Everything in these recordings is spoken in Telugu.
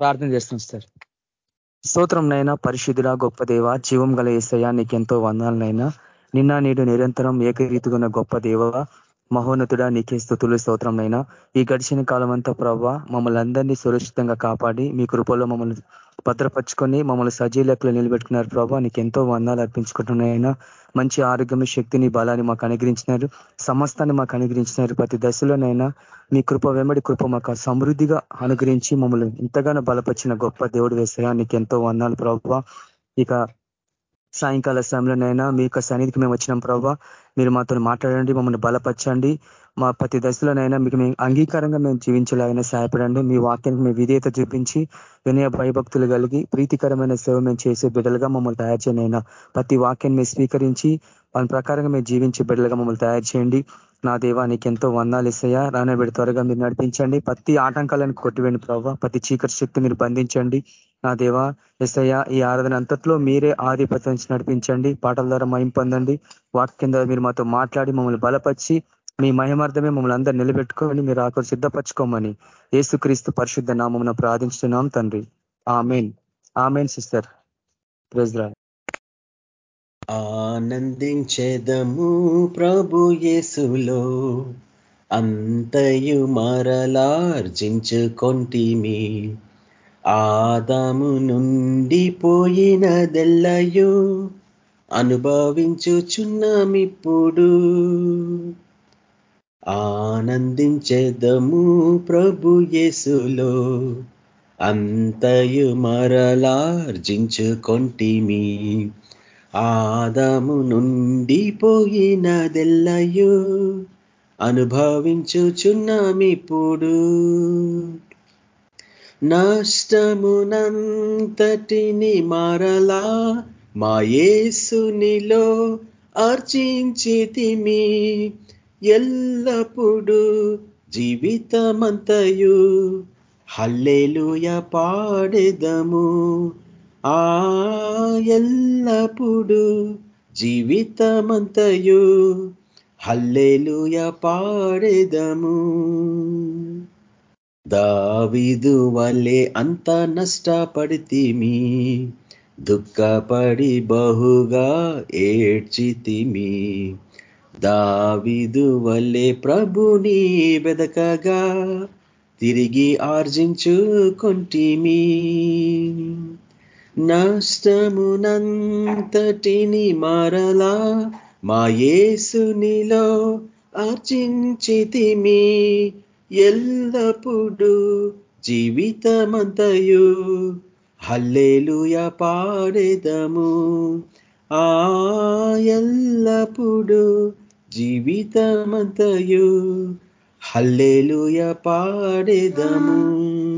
ప్రార్థన చేస్తాం సార్ స్తోత్రంనైనా పరిశుద్ధుడ గొప్ప దేవ జీవం గల ఏసయ్యా నీకెంతో వందాలనైనా నిన్న నేడు నిరంతరం ఏకరీతిగా గొప్ప దేవ మహోన్నతుడా నీకే స్థుతులు స్తోత్రంనైనా ఈ గడిచిన కాలం అంతా ప్రవ్వ మమ్మల్ని అందరినీ సురక్షితంగా కాపాడి మీ కృపలో మమ్మల్ని భద్రపరుచుకొని మమ్మల్ని సజీలకులు నిలబెట్టుకున్నారు ప్రభావ నీకు ఎంతో వందాలు అర్పించుకుంటున్నాయినా మంచి ఆరోగ్యం శక్తిని బలాన్ని మాకు అనుగ్రహించినారు. సమస్తాన్ని మాకు అనుగ్రహించినారు. ప్రతి దశలోనైనా మీ కృప వెంబడి కృప మాకు సమృద్ధిగా అనుగ్రహించి మమ్మల్ని ఎంతగానో బలపరిచిన గొప్ప దేవుడు వేసాయా నీకు ఎంతో వందాలు ప్రభావ ఇక సాయంకాల సమయంలోనైనా మీ యొక్క సన్నిధికి మేము వచ్చినాం ప్రభావ మీరు మాతో మాట్లాడండి మమ్మల్ని బలపరచండి. మా ప్రతి దశలోనైనా మీకు మేము అంగీకారంగా మేము జీవించేలాగానే సహాయపడండి. మీ వాక్యానికి మేము విధేయత చూపించి వినయ భయభక్తులు కలిగి ప్రీతికరమైన సేవ మేము చేసే బిడ్డలుగా మమ్మల్ని తయారు చేయనైనా ప్రతి వాక్యాన్ని మేము స్వీకరించి దాని ప్రకారంగా మేము జీవించే బిడ్డలుగా మమ్మల్ని తయారు చేయండి. నా దేవా నీకు ఎంతో వందాలు ఇస్తాయా రానబెడి త్వరగా మీరు నడిపించండి. ప్రతి ఆటంకాలను కొట్టివేండి ప్రభావ ప్రతి చీకటి శక్తి మీరు బంధించండి. నా దేవా ఎస్ఐయా ఈ ఆరాధన అంతట్లో మీరే ఆధిపత్యం నడిపించండి. పాటల ద్వారా మయం పొందండి. వాక్యం ద్వారా మీరు మాతో మాట్లాడి మమ్మల్ని బలపరిచి మీ మహిమార్థమే మమ్మల్ని అందరు నిలబెట్టుకొని మీరు ఆకలి సిద్ధపరచుకోమని ఏసుక్రీస్తు పరిశుద్ధ నామం ప్రార్థించుతున్నాం తండ్రి. ఆమెన్. Amen sister. ప్రెజ్రా ఆనందించెదము ప్రభు యేసులో. అంతయు మరలార్జించుకొంటిమి. ఆదాము నుండి పోయినదెల్లయు అనుభవించుచున్నామిప్పుడు. ఆనందించేదము ప్రభు యేసులో. అంతయు మరలార్జించుకొంటిమి. ఆదాము నుండి పోయినదెల్లయు అనుభవించుచున్నామిప్పుడు. నష్టమునంతటిని మరలా మాయేసునిలో ఆర్చించితిమి ఎల్లప్పుడు జీవితమంతయు. హల్లెలుయ పాడెదము. ఆ ఎల్లప్పుడు జీవితమంతయు. హల్లేలుయ పాడేదము. దావిదు వల్లే అంత నష్టపడితిమి. దుఃఖపడి బహుగా ఏడ్చితిమి. దావిదు వల్లే ప్రభుని వెదకగా తిరిగి ఆర్జించుకొంటిమి. నష్టమునంతటిని మరలా మా యేసునిలో ఆర్జించితిమి. ఎల్లప్పుడు జీవితమంతయు. హల్లేలుయ పాడెదము. ఆ ఎల్లప్పుడు జీవితమంతయు. హల్లేలుయ పాడెదము.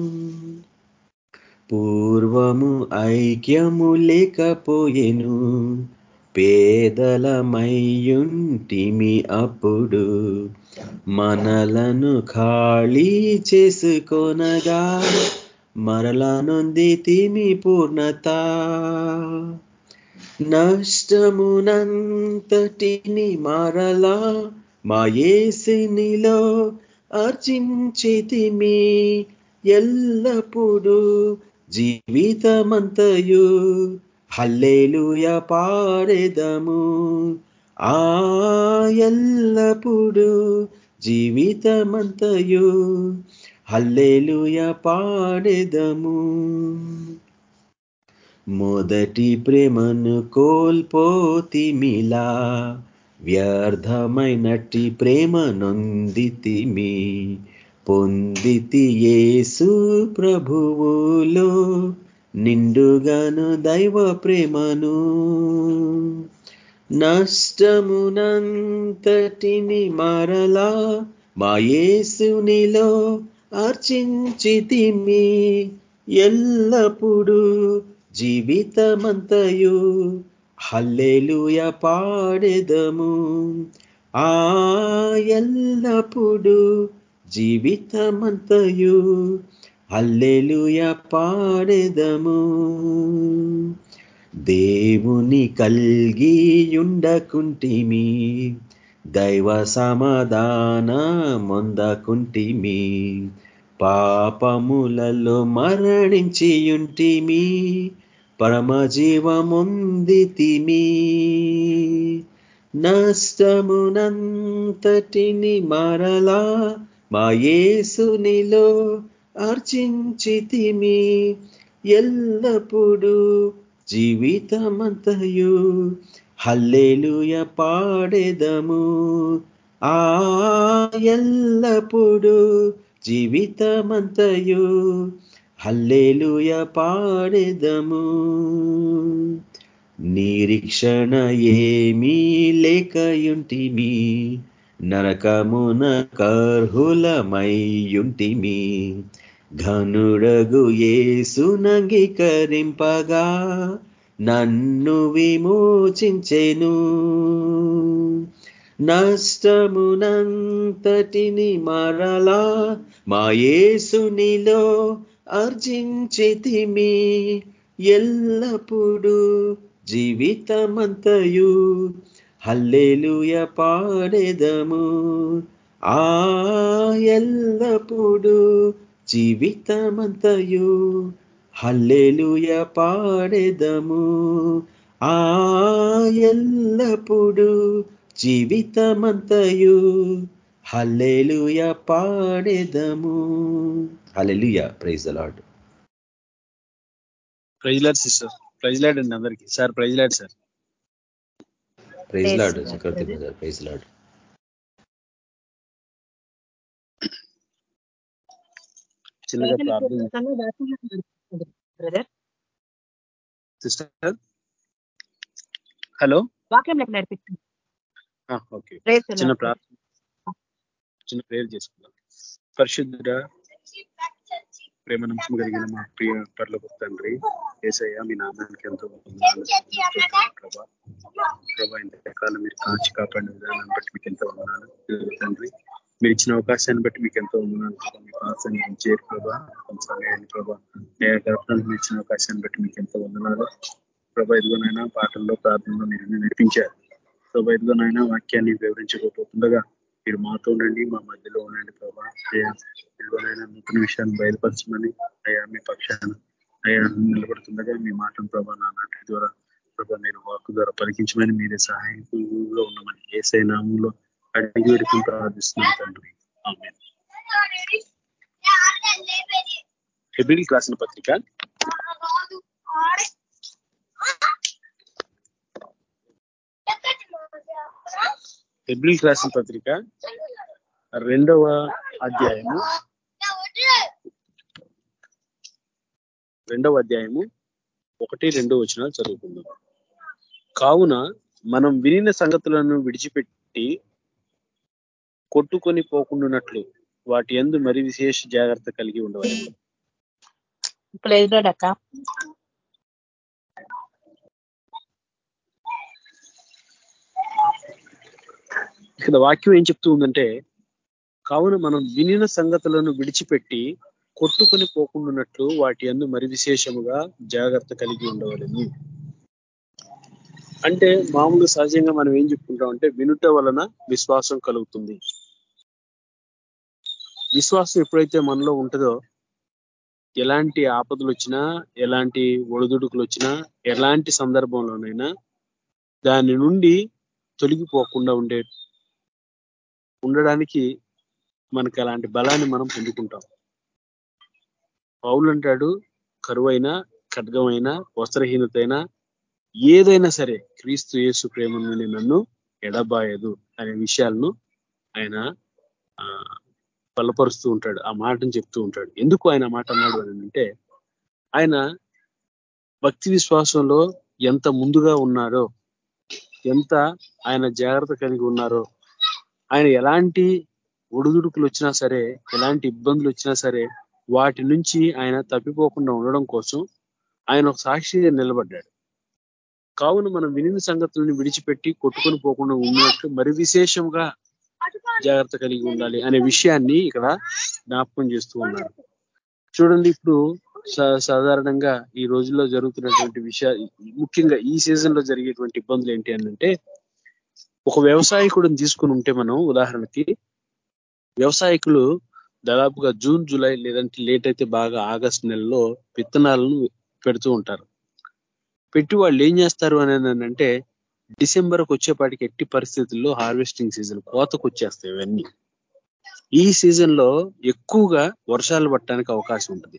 పూర్వము ఐక్యము లేకపోయెను పేదలమయ్యుంటిమి అప్పుడు. మనలను ఖాళీ చేసుకొనగా మరలా నొంది తిమి పూర్ణత. నష్టమునంతటిని మరలా మాయేసినిలో అర్చించితిమి ఎల్లప్పుడు. జీవితమంతయు హల్లేలుయ పాడెదము. ఆ ఎల్లప్పుడు జీవితమంతయు హల్లేలుయ పాడెదము. మొదటి ప్రేమను కోల్పోతిమిలా వ్యర్థమైనట్టి ప్రేమ నొందితిమి పొందితి యేసు ప్రభువులో నిండుగాను దైవ ప్రేమను. నష్టమునంతటిని మరలా మా యేసునిలో అర్చించితిమి ఎల్లప్పుడు జీవితమంతయు హల్లెలుయ పాడెదము. ఆ ఎల్లప్పుడు జీవితమంతయు. అల్లెలుయ పాడెదము. దేవుని కల్గియుండకుంటిమి. దైవ సమాధాన మొందకుంటిమి. పాపములలో మరణించియుంటిమి. పరమజీవముందితిమి. నష్టమునంతటిని మరలా మా యేసునిలో అర్చించితిమి ఎల్లప్పుడూ జీవితమంతయు. హల్లేలుయ పాడెదము. ఆ ఎల్లప్పుడూ జీవితమంతయు. హల్లేలుయ పాడెదము. నిరీక్షణ ఏమీ లేకయుంటిమి. నరకమున కార్హులమయ్యుంటిమి. ఘనుడగు ఏసునంగీకరింపగా నన్ను విమోచించెను. నష్టమునంతటిని మరలా మాయేసునిలో అర్జించితిమి. ఎల్లప్పుడూ జీవితమంతయు హల్లేలుయ పాడెదము. ఆ ఎల్లప్పుడు జీవితమంతయు హల్లేలుయ పాడెదము. ఆ ఎల్లప్పుడు జీవితమంతయు hallelujah పాడెదము. Hallelujah praise the lord praise lord sister. Praise lord అండి అందరికీ. Sir praise lord sir. Praise lord Chakravarthi praise lord చిన్నగా ప్రార్థన సిస్టర్? హలో? వాక్యం లెక్క నడిపించండి ఓకే. చిన్న ప్రార్థన చిన్న ప్రేయర్ చేసుకుందాం. పరిశుద్ధ ప్రేమ నమ్మకం కలిగిన మా ప్రియ పర్లకు తండ్రి ఏసయ్య మీ నామానికి ఎంతో ప్రభా ప్రభా ఇంతకాలం మీరు కాచి కాపాడిన విధానాన్ని బట్టి మీకు ఎంతో ఉన్నాను తండ్రి మీరు ఇచ్చిన అవకాశాన్ని బట్టి మీకు ఎంతో ఉన్నాను మీ పాసాన్ని చేరు ప్రభా సమయాన్ని ప్రభా మీరు ఇచ్చిన అవకాశాన్ని బట్టి మీకు ఎంతో ఉన్నాను ప్రభా ఇదిగోనైనా పాటల్లో ప్రార్థనలో మీరు నడిపించారు. ప్రభా ఇదిగోనైనా వాక్యాన్ని వివరించకపోతుండగా మీరు మాతో ఉండండి మా మధ్యలో ఉండండి ప్రభా. ఎవరైనా నూతన విషయాన్ని బయలుపరచమని అయ్యా మీ పక్షాన అయ్యా నిలబడుతుండగా మీ మాటను ప్రభా నా నాటి ద్వారా ప్రభా నేను వాక్ ద్వారా పలికించమని మీరే సహాయంలో ఉన్నామని ఏ సైనామంలో అడిగి వేడుకుని ప్రార్థిస్తున్నాం తండ్రి. హెబిల్ రాసిన పత్రిక. హెబ్రిల్ రాసిన పత్రిక. రెండవ అధ్యాయము. రెండవ అధ్యాయము. ఒకటి రెండో వచనాలు చదువుకుందాం. కావున మనం వినిన సంగతులను విడిచిపెట్టి కొట్టుకొని పోకుండానట్లు వాటి ఎందు మరి విశేష జాగ్రత్త కలిగి ఉండవాలి ఇక్కడ వాక్యం ఏం చెప్తూ ఉందంటే కావున మనం వినిన సంగతులను విడిచిపెట్టి కొట్టుకొని పోకుండాన్నట్లు వాటి అందు మరి విశేషముగా జాగ్రత్త కలిగి ఉండవలని. అంటే మామూలు సహజంగా మనం ఏం చెప్పుకుంటాం అంటే వినుట వలన విశ్వాసం కలుగుతుంది. విశ్వాసం ఎప్పుడైతే మనలో ఉంటుందో ఎలాంటి ఆపదలు వచ్చినా ఎలాంటి ఒడిదుడుకులు వచ్చినా ఎలాంటి సందర్భంలోనైనా దాని నుండి తొలగిపోకుండా ఉండే ఉండడానికి మనకి అలాంటి బలాన్ని మనం పొందుకుంటాం. పౌలు అంటాడు కరువైనా ఖడ్గమైనా వస్త్రహీనతైనా ఏదైనా సరే క్రీస్తు యేసు ప్రేమని నన్ను ఎడబాయదు అనే విషయాలను ఆయన బలపరుస్తూ ఉంటాడు. ఆ మాటను చెప్తూ ఉంటాడు. ఎందుకు ఆయన మాట అన్నాడు అని అంటే ఆయన భక్తి విశ్వాసంలో ఎంత ముందుగా ఉన్నారో ఎంత ఆయన జాగ్రత్త కలిగి ఉన్నారో ఆయన ఎలాంటి ఒడుదుడుకులు వచ్చినా సరే ఎలాంటి ఇబ్బందులు వచ్చినా సరే వాటి నుంచి ఆయన తప్పిపోకుండా ఉండడం కోసం ఆయన ఒక సాక్షిగా నిలబడ్డాడు. కావున మనం వినిన సంగతులను విడిచిపెట్టి కొట్టుకొని పోకుండా ఉన్నట్టు మరి విశేషంగా జాగ్రత్త కలిగి ఉండాలి అనే విషయాన్ని ఇక్కడ జ్ఞాపకం చేస్తూ ఉన్నారు. చూడండి ఇప్పుడు సాధారణంగా ఈ రోజుల్లో జరుగుతున్నటువంటి విషయా ముఖ్యంగా ఈ సీజన్లో జరిగేటువంటి ఇబ్బందులు ఏంటి అంటే ఒక వ్యవసాయకుడిని తీసుకుని ఉంటే మనం ఉదాహరణకి వ్యవసాయకులు దాదాపుగా జూన్ జూలై లేదంటే లేట్ అయితే బాగా ఆగస్ట్ నెలలో విత్తనాలను పెడుతూ ఉంటారు. పెట్టి వాళ్ళు ఏం చేస్తారు అని అంటే డిసెంబర్కి వచ్చేపాటికి ఎట్టి పరిస్థితుల్లో హార్వెస్టింగ్ సీజన్ కోతకు వచ్చేస్తాయి ఇవన్నీ. ఈ సీజన్లో ఎక్కువగా వర్షాలు పట్టడానికి అవకాశం ఉంటుంది.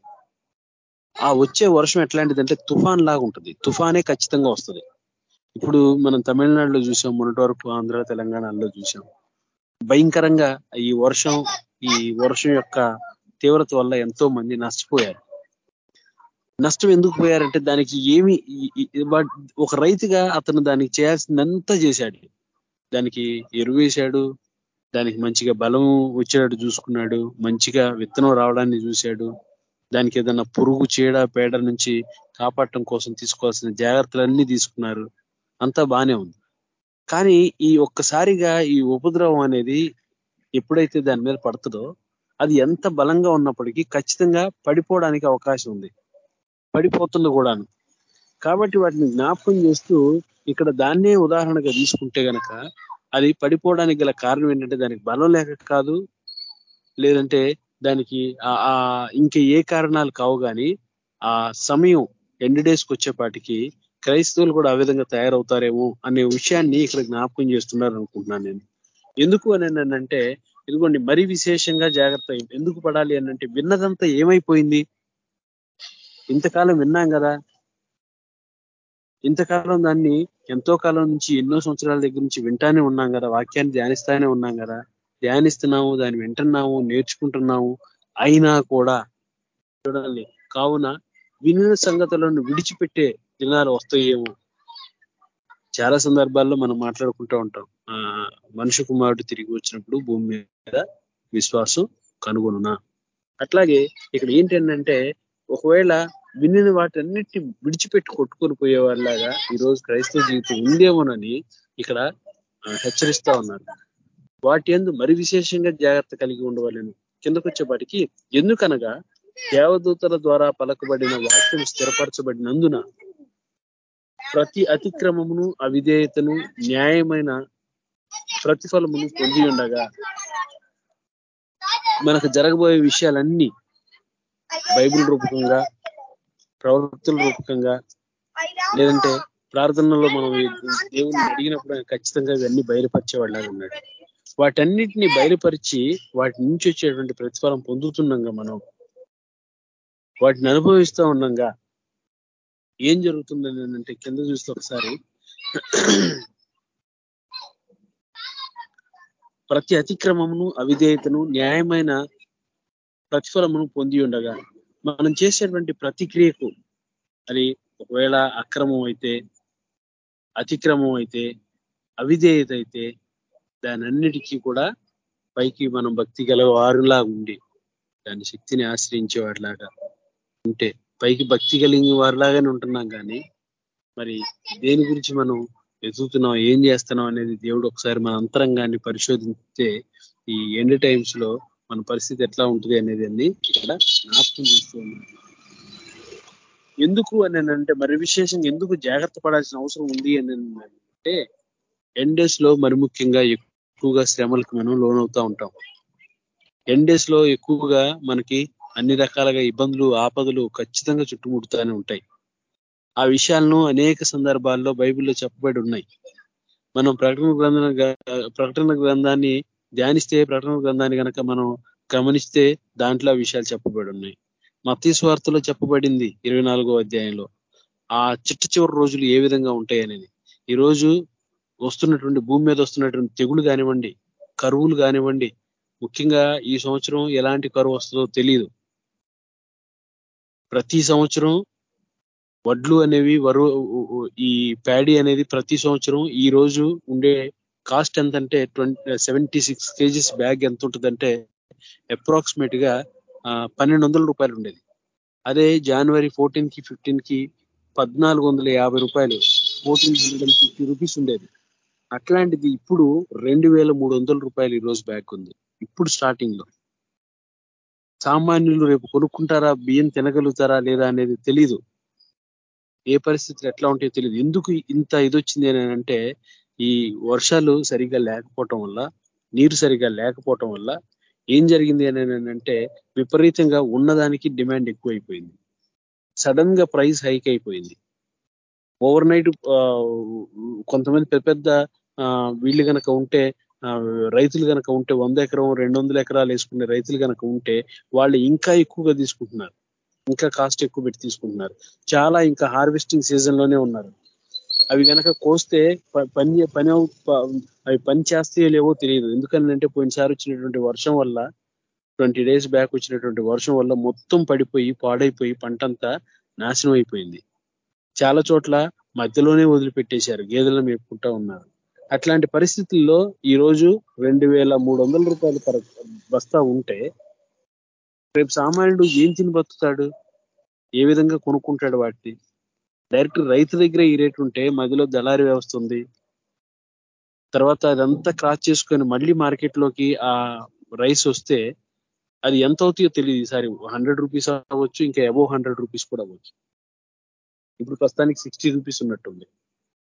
ఆ వచ్చే వర్షం ఎట్లాంటిదంటే తుఫాన్ లాగా ఉంటుంది. తుఫానే ఖచ్చితంగా వస్తుంది. ఇప్పుడు మనం తమిళనాడులో చూసాం మొన్నటి వరకు ఆంధ్ర తెలంగాణలో చూసాం. భయంకరంగా ఈ వర్షం ఈ వర్షం యొక్క తీవ్రత వల్ల ఎంతో మంది నష్టపోయారు. నష్టం ఎందుకు పోయారంటే దానికి ఏమి ఒక రైతుగా అతను దానికి చేయాల్సిందంతా చేశాడు. దానికి ఎరువు వేశాడు దానికి మంచిగా బలం వచ్చేటట్టు చూసుకున్నాడు మంచిగా విత్తనం రావడాన్ని చూశాడు దానికి ఏదైనా పురుగు చీడ పేడ నుంచి కాపాడటం కోసం తీసుకోవాల్సిన జాగ్రత్తలన్నీ తీసుకున్నారు. అంతా బానే ఉంది. కానీ ఈ ఒక్కసారిగా ఈ ఉపద్రవం అనేది ఎప్పుడైతే దాని మీద పడుతుందో అది ఎంత బలంగా ఉన్నప్పటికీ ఖచ్చితంగా పడిపోవడానికి అవకాశం ఉంది. పడిపోతుంది కూడాను. కాబట్టి వాటిని జ్ఞాపకం చేస్తూ ఇక్కడ దాన్నే ఉదాహరణగా తీసుకుంటే గనక అది పడిపోవడానికి గల కారణం ఏంటంటే దానికి బలం లేక కాదు లేదంటే దానికి ఆ ఇంకా ఏ కారణాలు కావు కానీ ఆ సమయం ఎండ్ డేస్కి వచ్చేపాటికి క్రైస్తవులు కూడా ఆ విధంగా తయారవుతారేమో అనే విషయాన్ని ఇక్కడ జ్ఞాపకం చేస్తున్నారు అనుకుంటున్నాను నేను. ఎందుకు అని అంటే ఇదిగోండి మరి విశేషంగా జాగ్రత్త ఎందుకు పడాలి అని అంటే విన్నదంతా ఏమైపోయింది? ఇంతకాలం విన్నాం కదా. ఇంతకాలం దాన్ని ఎంతో కాలం నుంచి ఎన్నో సంవత్సరాల దగ్గర నుంచి వింటానే ఉన్నాం కదా. వాక్యాన్ని ధ్యానిస్తానే ఉన్నాం కదా. ధ్యానిస్తున్నాము దాన్ని వింటున్నాము నేర్చుకుంటున్నాము. అయినా కూడా చూడాలి కావున వినిన సంగతులను విడిచిపెట్టే దినాలు వస్తాయేమో. చాలా సందర్భాల్లో మనం మాట్లాడుకుంటూ ఉంటాం. మనుషు కుమారుడు తిరిగి వచ్చినప్పుడు భూమి మీద విశ్వాసం కనుగొనునా? అట్లాగే ఇక్కడ ఏంటంటే ఒకవేళ వినిన వాటన్నిటిని విడిచిపెట్టి కొట్టుకొని పోయేవాళ్ళలాగా ఈరోజు ఈ రోజు క్రైస్తవ జీవితం ఉందేమోనని ఇక్కడ హెచ్చరిస్తా ఉన్నారు. వాటి ఎందు మరి విశేషంగా జాగ్రత్త కలిగి ఉండవాలని. కిందకొచ్చేపాటికి ఎందుకనగా దేవదూతల ద్వారా పలకబడిన వాక్యం స్థిరపరచబడినందున ప్రతి అతిక్రమమును అవిధేయతను న్యాయమైన ప్రతిఫలమును పొంది ఉండగా మనకు జరగబోయే విషయాలన్నీ బైబిల్ రూపకంగా ప్రవృత్తుల రూపకంగా లేదంటే ప్రార్థనలో మనం దేవుని అడిగినప్పుడు ఖచ్చితంగా ఇవన్నీ బయలుపరిచేవాళ్ళగా ఉన్నాడు. వాటన్నిటిని బయలుపరిచి వాటి నుంచి వచ్చేటువంటి ప్రతిఫలం పొందుతున్నాగా మనం వాటిని అనుభవిస్తూ ఉన్నాగా ఏం జరుగుతుందని అంటే కింద చూస్తే ఒకసారి ప్రతి అతిక్రమమును అవిధేయతను న్యాయమైన ప్రతిఫలమును పొంది ఉండగా మనం చేసేటువంటి ప్రతిక్రియకు అది ఒకవేళ అక్రమం అయితే అతిక్రమం అయితే అవిధేయత అయితే దాని అన్నిటికీ కూడా పైకి మనం భక్తి గల వారులా ఉండి దాని శక్తిని ఆశ్రయించేవాడిలాగా ఉంటే పైకి భక్తి కలిగిన వారిలాగానే ఉంటున్నాం కానీ మరి దేని గురించి మనం ఎదుగుతున్నాం ఏం చేస్తున్నాం అనేది దేవుడు ఒకసారి మన అంతరంగాన్ని పరిశోధిస్తే ఈ ఎండ్ టైమ్స్లో మన పరిస్థితి ఎట్లా ఉంటుంది అనేది అన్ని ఇక్కడ జ్ఞాపకం చేస్తూ ఎందుకు అని అంటే మరి విశేషంగా ఎందుకు జాగ్రత్త పడాల్సిన అవసరం ఉంది అని అంటే ఎండేస్లో మరి ముఖ్యంగా ఎక్కువగా శ్రమలకు మనం లోనవుతా ఉంటాం. ఎండేస్లో ఎక్కువగా మనకి అన్ని రకాలుగా ఇబ్బందులు ఆపదలు ఖచ్చితంగా చుట్టుముడుతూనే ఉంటాయి. ఆ విషయాలను అనేక సందర్భాల్లో బైబిల్లో చెప్పబడి ఉన్నాయి. మనం ప్రకటన గ్రంథం ప్రకటన గ్రంథాన్ని ధ్యానిస్తే ప్రకటన గ్రంథాన్ని కనుక మనం గమనిస్తే దాంట్లో విషయాలు చెప్పబడి ఉన్నాయి. మతీ స్వార్థలో చెప్పబడింది ఇరవై నాలుగో అధ్యాయంలో. ఆ చిట్ట చివరి రోజులు ఏ విధంగా ఉంటాయనేది ఈరోజు వస్తున్నటువంటి భూమి మీద వస్తున్నటువంటి తెగులు కానివ్వండి కరువులు కానివ్వండి ముఖ్యంగా ఈ సంవత్సరం ఎలాంటి కరువు వస్తుందో తెలియదు ప్రతి సంవత్సరం వడ్లు అనేవి వరు ఈ ప్యాడీ అనేది ప్రతి సంవత్సరం ఈ రోజు ఉండే కాస్ట్ ఎంతంటే twenty seventy six kgs bag ఎంత ఉంటుందంటే అప్రాక్సిమేట్గా పన్నెండు వందల రూపాయలు ఉండేది. అదే జనవరి ఫోర్టీన్కి ఫిఫ్టీన్కి పద్నాలుగు వందల యాభై రూపాయలు fourteen hundred and fifty rupees ఉండేది. అట్లాంటిది ఇప్పుడు రెండు వేల మూడు వందల రూపాయలు ఈ రోజు బ్యాగ్ ఉంది. ఇప్పుడు స్టార్టింగ్లో సామాన్యులు రేపు కొనుక్కుంటారా బియ్యం తినగలుగుతారా లేదా అనేది తెలీదు. ఏ పరిస్థితులు ఎట్లా ఉంటాయో తెలియదు ఎందుకు ఇంత ఇది వచ్చింది అని అంటే ఈ వర్షాలు సరిగ్గా లేకపోవటం వల్ల నీరు సరిగ్గా లేకపోవటం వల్ల ఏం జరిగింది అని అంటే విపరీతంగా ఉన్నదానికి డిమాండ్ ఎక్కువైపోయింది. సడన్గా ప్రైస్ హైక్ అయిపోయింది. ఓవర్ నైట్ కొంతమంది పెద్ద పెద్ద వీళ్ళు కనుక ఉంటే రైతులు గనక ఉంటే వంద ఎకరం రెండు వందల ఎకరాలు వేసుకునే రైతులు గనక ఉంటే వాళ్ళు ఇంకా ఎక్కువగా తీసుకుంటున్నారు. ఇంకా కాస్ట్ ఎక్కువ పెట్టి తీసుకుంటున్నారు. చాలా ఇంకా హార్వెస్టింగ్ సీజన్లోనే ఉన్నారు. అవి గనక కోస్తే పని పని అవి పని చేస్తాయో లేవో తెలియదు. ఎందుకంటే పోయినసారి వచ్చినటువంటి వర్షం వల్ల ట్వంటీ డేస్ బ్యాక్ వచ్చినటువంటి వర్షం వల్ల మొత్తం పడిపోయి పాడైపోయి పంటంతా నాశనం అయిపోయింది. చాలా చోట్ల మధ్యలోనే వదిలిపెట్టేశారు. గేదెలను మేపుకుంటా ఉన్నారు. అట్లాంటి పరిస్థితుల్లో ఈ రోజు రెండు వేల మూడు వందల రూపాయలు బస్తా ఉంటే రేపు సామాన్యుడు ఏం తిని బతుకుతాడు? ఏ విధంగా కొనుక్కుంటాడు వాటిని? డైరెక్ట్ రైతు దగ్గర ఈ రేటు ఉంటే మధ్యలో దళారి వ్యవస్థ ఉంది. తర్వాత అదంతా క్రాస్ చేసుకొని మళ్ళీ మార్కెట్లోకి ఆ రైస్ వస్తే అది ఎంత అవుతాయో తెలియదు ఈసారి. హండ్రెడ్ రూపీస్ అవ్వచ్చు ఇంకా అబోవ్ హండ్రెడ్ రూపీస్ కూడా అవ్వచ్చు. ఇప్పుడు ప్రస్తుతానికి సిక్స్టీ రూపీస్ ఉన్నట్టుంది.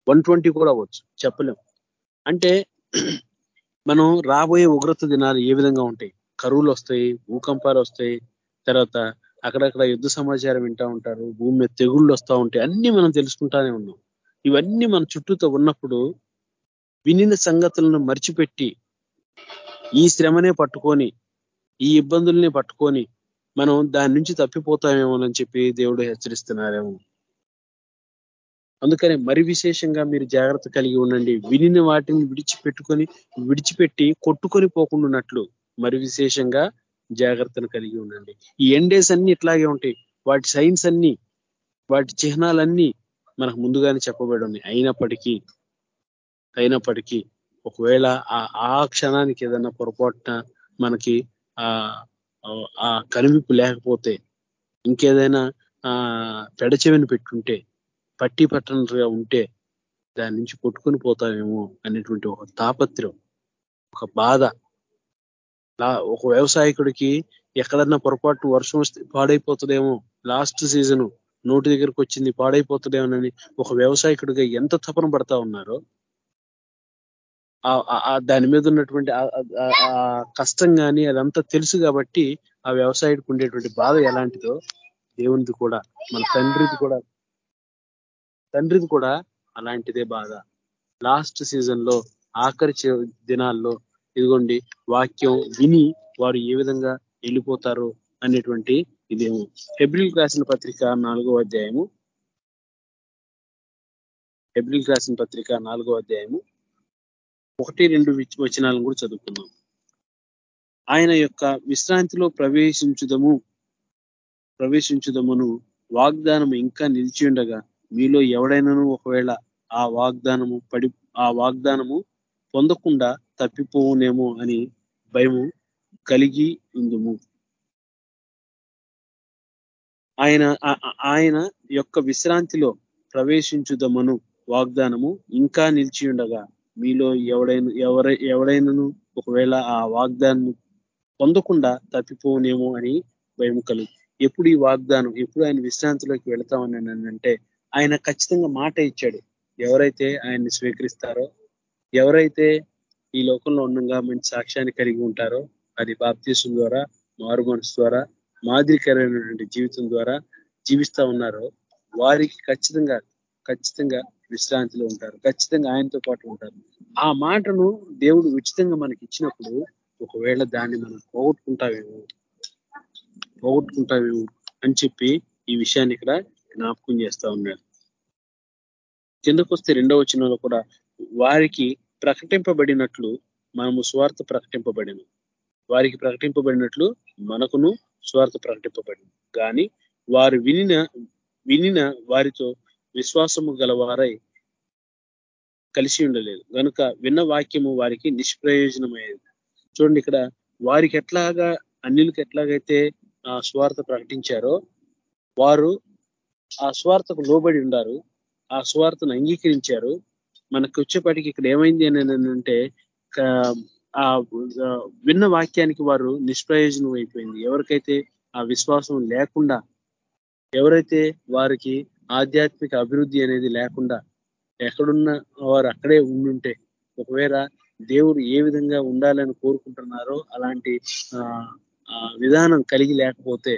వన్ ట్వంటీ కూడా అవ్వచ్చు. చెప్పలేం. అంటే మనం రాబోయే ఉగ్రత దినాలు ఏ విధంగా ఉంటాయి? కరువులు వస్తాయి భూకంపాలు వస్తాయి తర్వాత అక్కడక్కడ యుద్ధ సమాచారం వింటా ఉంటారు భూమి మీద తెగుళ్ళు వస్తూ ఉంటాయి అన్ని మనం తెలుసుకుంటానే ఉన్నాం. ఇవన్నీ మన చుట్టూతో ఉన్నప్పుడు వినిన సంగతులను మర్చిపెట్టి ఈ శ్రమనే పట్టుకొని ఈ ఇబ్బందుల్ని పట్టుకొని మనం దాని నుంచి తప్పిపోతామేమోనని చెప్పి దేవుడు హెచ్చరిస్తున్నారేమో. అందుకని మరి విశేషంగా మీరు జాగ్రత్త కలిగి ఉండండి. వినిన వాటిని విడిచిపెట్టుకొని విడిచిపెట్టి కొట్టుకొని పోకుండాన్నట్లు మరి విశేషంగా జాగ్రత్తను కలిగి ఉండండి. ఈ ఎండేస్ అన్ని ఇట్లాగే ఉంటాయి. వాటి సైన్స్ అన్ని వాటి చిహ్నాలన్నీ మనకు ముందుగానే చెప్పబడి ఉన్నాయి. అయినప్పటికీ అయినప్పటికీ ఒకవేళ ఆ క్షణానికి ఏదైనా పొరపాటున మనకి ఆ ఆ లేకపోతే ఇంకేదైనా ఆ పెడచెవిని పెట్టుంటే పట్టి పట్టనుగా ఉంటే దాని నుంచి కొట్టుకుని పోతామేమో అనేటువంటి ఒక తాపత్రం ఒక బాధ. ఒక వ్యవసాయకుడికి ఎక్కడన్నా పొరపాటు వర్షం వస్తే పాడైపోతుందేమో లాస్ట్ సీజన్ నోటి దగ్గరకు వచ్చింది పాడైపోతుందేమోనని ఒక వ్యవసాయకుడిగా ఎంత తపన పడతా ఉన్నారో దాని మీద ఉన్నటువంటి ఆ కష్టం కానీ అదంతా తెలుసు కాబట్టి ఆ వ్యవసాయుడికి ఉండేటువంటి బాధ ఎలాంటిదో దేవునిది కూడా మన తండ్రిది కూడా తండ్రిది కూడా అలాంటిదే బాధ. లాస్ట్ సీజన్లో ఆఖరి దినాల్లో ఇదిగోండి వాక్యం విని వారు ఏ విధంగా వెళ్ళిపోతారు అనేటువంటి ఇదేమో. ఫిబ్రిల్ రాసిన పత్రిక నాలుగో అధ్యాయము. ఫిబ్రిల్ రాసిన పత్రిక నాలుగో అధ్యాయము. ఒకటి రెండు వచనాలను కూడా చదువుకుందాం. ఆయన యొక్క విశ్రాంతిలో ప్రవేశించుదము ప్రవేశించుదమును వాగ్దానం ఇంకా నిలిచి ఉండగా మీలో ఎవడైనాను ఒకవేళ ఆ వాగ్దానము పడి ఆ వాగ్దానము పొందకుండా తప్పిపోవునేమో అని భయము కలిగి ఉందుము. ఆయన ఆయన యొక్క విశ్రాంతిలో ప్రవేశించుదమను వాగ్దానము ఇంకా నిలిచి ఉండగా మీలో ఎవడైనా ఎవర ఎవడైనాను ఒకవేళ ఆ వాగ్దానం పొందకుండా తప్పిపోనేమో అని భయం కలుగు ఎప్పుడు ఈ వాగ్దానం ఎప్పుడు ఆయన విశ్రాంతిలోకి వెళతామని అంటే ఆయన ఖచ్చితంగా మాట ఇచ్చాడు. ఎవరైతే ఆయన్ని స్వీకరిస్తారో ఎవరైతే ఈ లోకంలో ఉండగా మంచి సాక్ష్యాన్ని కలిగి ఉంటారో అది బాప్తీసం ద్వారా మారు మనసు ద్వారా మాదిరికరమైనటువంటి జీవితం ద్వారా జీవిస్తా ఉన్నారో వారికి ఖచ్చితంగా ఖచ్చితంగా విశ్రాంతిలో ఉంటారు. ఖచ్చితంగా ఆయనతో పాటు ఉంటారు. ఆ మాటను దేవుడు ఉచితంగా మనకి ఇచ్చినప్పుడు ఒకవేళ దాన్ని మనం పోగొట్టుకుంటావేమో పోగొట్టుకుంటావేమో అని చెప్పి ఈ విషయాన్ని ఇక్కడ జ్ఞాపకం చేస్తా ఉన్నాడు. కిందకొస్తే రెండవ వచనంలో కూడా వారికి ప్రకటింపబడినట్లు మనము స్వార్థ ప్రకటింపబడిన. వారికి ప్రకటింపబడినట్లు మనకును స్వార్థ ప్రకటింపబడింది కానీ వారు వినిన వినిన వారితో విశ్వాసము గలవారై కలిసి ఉండలేదు. కనుక విన్న వాక్యము వారికి నిష్ప్రయోజనమయ్యేది చూడండి ఇక్కడ వారికి ఎట్లాగా అన్నిలకు ఎట్లాగైతే ఆ స్వార్థ ప్రకటించారో వారు ఆ స్వార్థకు లోబడి ఉండారు. ఆ స్వార్థను అంగీకరించారు. మనకు వచ్చేపాటికి ఇక్కడ ఏమైంది అని అంటే ఆ విన్న వాక్యానికి వారు నిష్ప్రయోజనం అయిపోయింది. ఎవరికైతే ఆ విశ్వాసం లేకుండా ఎవరైతే వారికి ఆధ్యాత్మిక అభివృద్ధి అనేది లేకుండా ఎక్కడున్న వారు అక్కడే ఉండుంటే ఒకవేళ దేవుడు ఏ విధంగా ఉండాలని కోరుకుంటున్నారో అలాంటి విధానం కలిగి లేకపోతే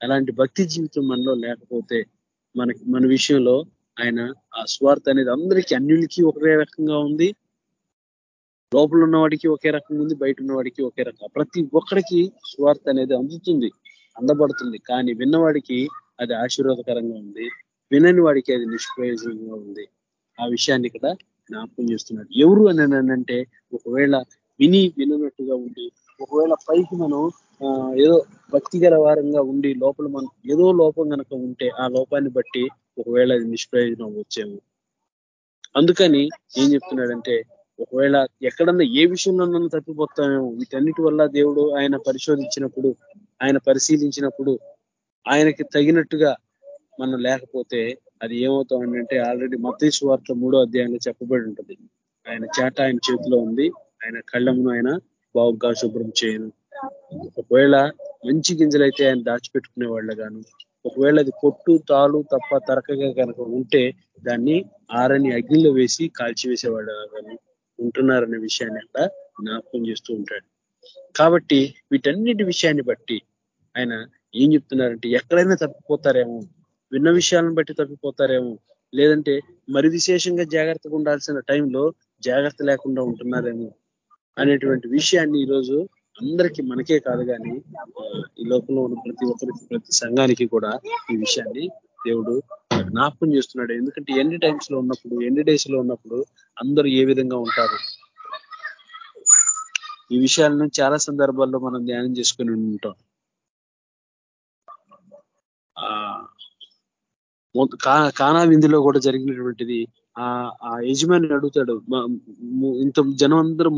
అలాంటి భక్తి జీవితం మనలో లేకపోతే మనకి మన విషయంలో ఆయన ఆ స్వార్థ అనేది అందరికీ అన్యులకి ఒకే రకంగా ఉంది. లోపల ఉన్నవాడికి ఒకే రకంగా ఉంది బయట ఉన్నవాడికి ఒకే రకం ప్రతి ఒక్కరికి స్వార్థ అనేది అందుతుంది అందబడుతుంది. కానీ విన్నవాడికి అది ఆశీర్వాదకరంగా ఉంది. వినని వాడికి అది నిష్ప్రయోజనంగా ఉంది. ఆ విషయాన్ని ఇక్కడ జ్ఞాపకం చేస్తున్నాడు. ఎవరు అని అంటే ఒకవేళ విని వినట్టుగా ఉండి ఒకవేళ పైకి మనం ఏదో భక్తి వారంగా ఉండి లోపల మనం ఏదో లోపం కనుక ఉంటే ఆ లోపాన్ని బట్టి ఒకవేళ అది నిష్ప్రయోజనం వచ్చేమో. అందుకని ఏం చెప్తున్నాడంటే ఒకవేళ ఎక్కడన్నా ఏ విషయంలో తప్పిపోతామేమో వీటన్నిటి వల్ల దేవుడు ఆయన పరిశోధించినప్పుడు ఆయన పరిశీలించినప్పుడు ఆయనకి తగినట్టుగా మనం లేకపోతే అది ఏమవుతామంటే ఆల్రెడీ మతీసు మూడో అధ్యాయంలో చెప్పబడి ఉంటుంది. ఆయన చేట ఆయన చేతిలో ఉంది. ఆయన కళ్ళమును ఆయన బాగుగా శుభ్రం చేయను. ఒకవేళ మంచి గింజలైతే ఆయన దాచిపెట్టుకునే వాళ్ళగాను ఒకవేళ అది పొట్టు తాలు తప్ప తరకగా కనుక ఉంటే దాన్ని ఆరని అగ్నిలో వేసి కాల్చివేసేవాడు కానీ ఉంటున్నారనే విషయాన్ని అక్కడ జ్ఞాపకం చేస్తూ ఉంటాడు. కాబట్టి వీటన్నిటి విషయాన్ని బట్టి ఆయన ఏం చెప్తున్నారంటే ఎక్కడైనా తప్పిపోతారేమో విన్న విషయాలను బట్టి తప్పిపోతారేమో లేదంటే మరి విశేషంగా జాగ్రత్తగా ఉండాల్సిన టైంలో జాగ్రత్త లేకుండా ఉంటున్నారేమో అనేటువంటి విషయాన్ని ఈరోజు అందరికీ మనకే కాదు కానీ ఈ లోకంలో ఉన్న ప్రతి ఒక్కరికి ప్రతి సంఘానికి కూడా ఈ విషయాన్ని దేవుడు జ్ఞాపకం చేస్తున్నాడు. ఎందుకంటే ఎన్ని టైమ్స్లో ఉన్నప్పుడు ఎన్ని డేస్లో ఉన్నప్పుడు అందరూ ఏ విధంగా ఉంటారు? ఈ విషయాలను చాలా సందర్భాల్లో మనం ధ్యానం చేసుకుని ఉంటాం. కానా విందులో కూడా జరిగినటువంటిది ఆ ఆ యజమాని అడుగుతాడు ఇంత జనం అందరూ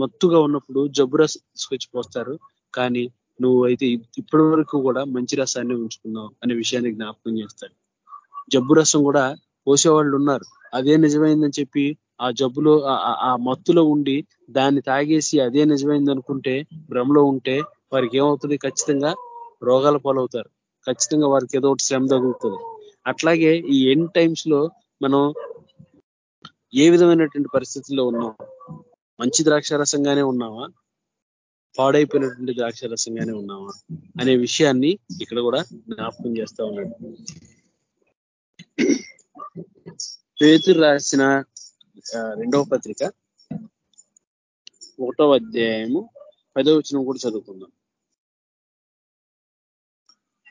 మత్తుగా ఉన్నప్పుడు జబ్బు రసం తీసుకొచ్చి పోస్తారు కానీ నువ్వు అయితే ఇప్పటి వరకు కూడా మంచి రసాన్ని ఉంచుకున్నావు అనే విషయాన్ని జ్ఞాపకం చేస్తాడు. జబ్బు రసం కూడా పోసేవాళ్ళు ఉన్నారు. అదే నిజమైందని చెప్పి ఆ జబ్బులో ఆ మత్తులో ఉండి దాన్ని తాగేసి అదే నిజమైంది అనుకుంటే భ్రమలో ఉంటే వారికి ఏమవుతుంది? ఖచ్చితంగా రోగాల పాలవుతారు. ఖచ్చితంగా వారికి ఏదో ఒకటి శ్రమ తగులుతుంది. అట్లాగే ఈ ఎన్ టైమ్స్లో మనం ఏ విధమైనటువంటి పరిస్థితుల్లో ఉన్నాం మంచి ద్రాక్షారసంగానే ఉన్నావా? పాడైపోయినటువంటి ద్రాక్షారసంగానే ఉన్నావా? అనే విషయాన్ని ఇక్కడ కూడా జ్ఞాపకం చేస్తా ఉన్నాడు. పేతురు రాసిన రెండవ పత్రిక ఒకటో అధ్యాయము పదో వచ్చిన కూడా చదువుకుందాం.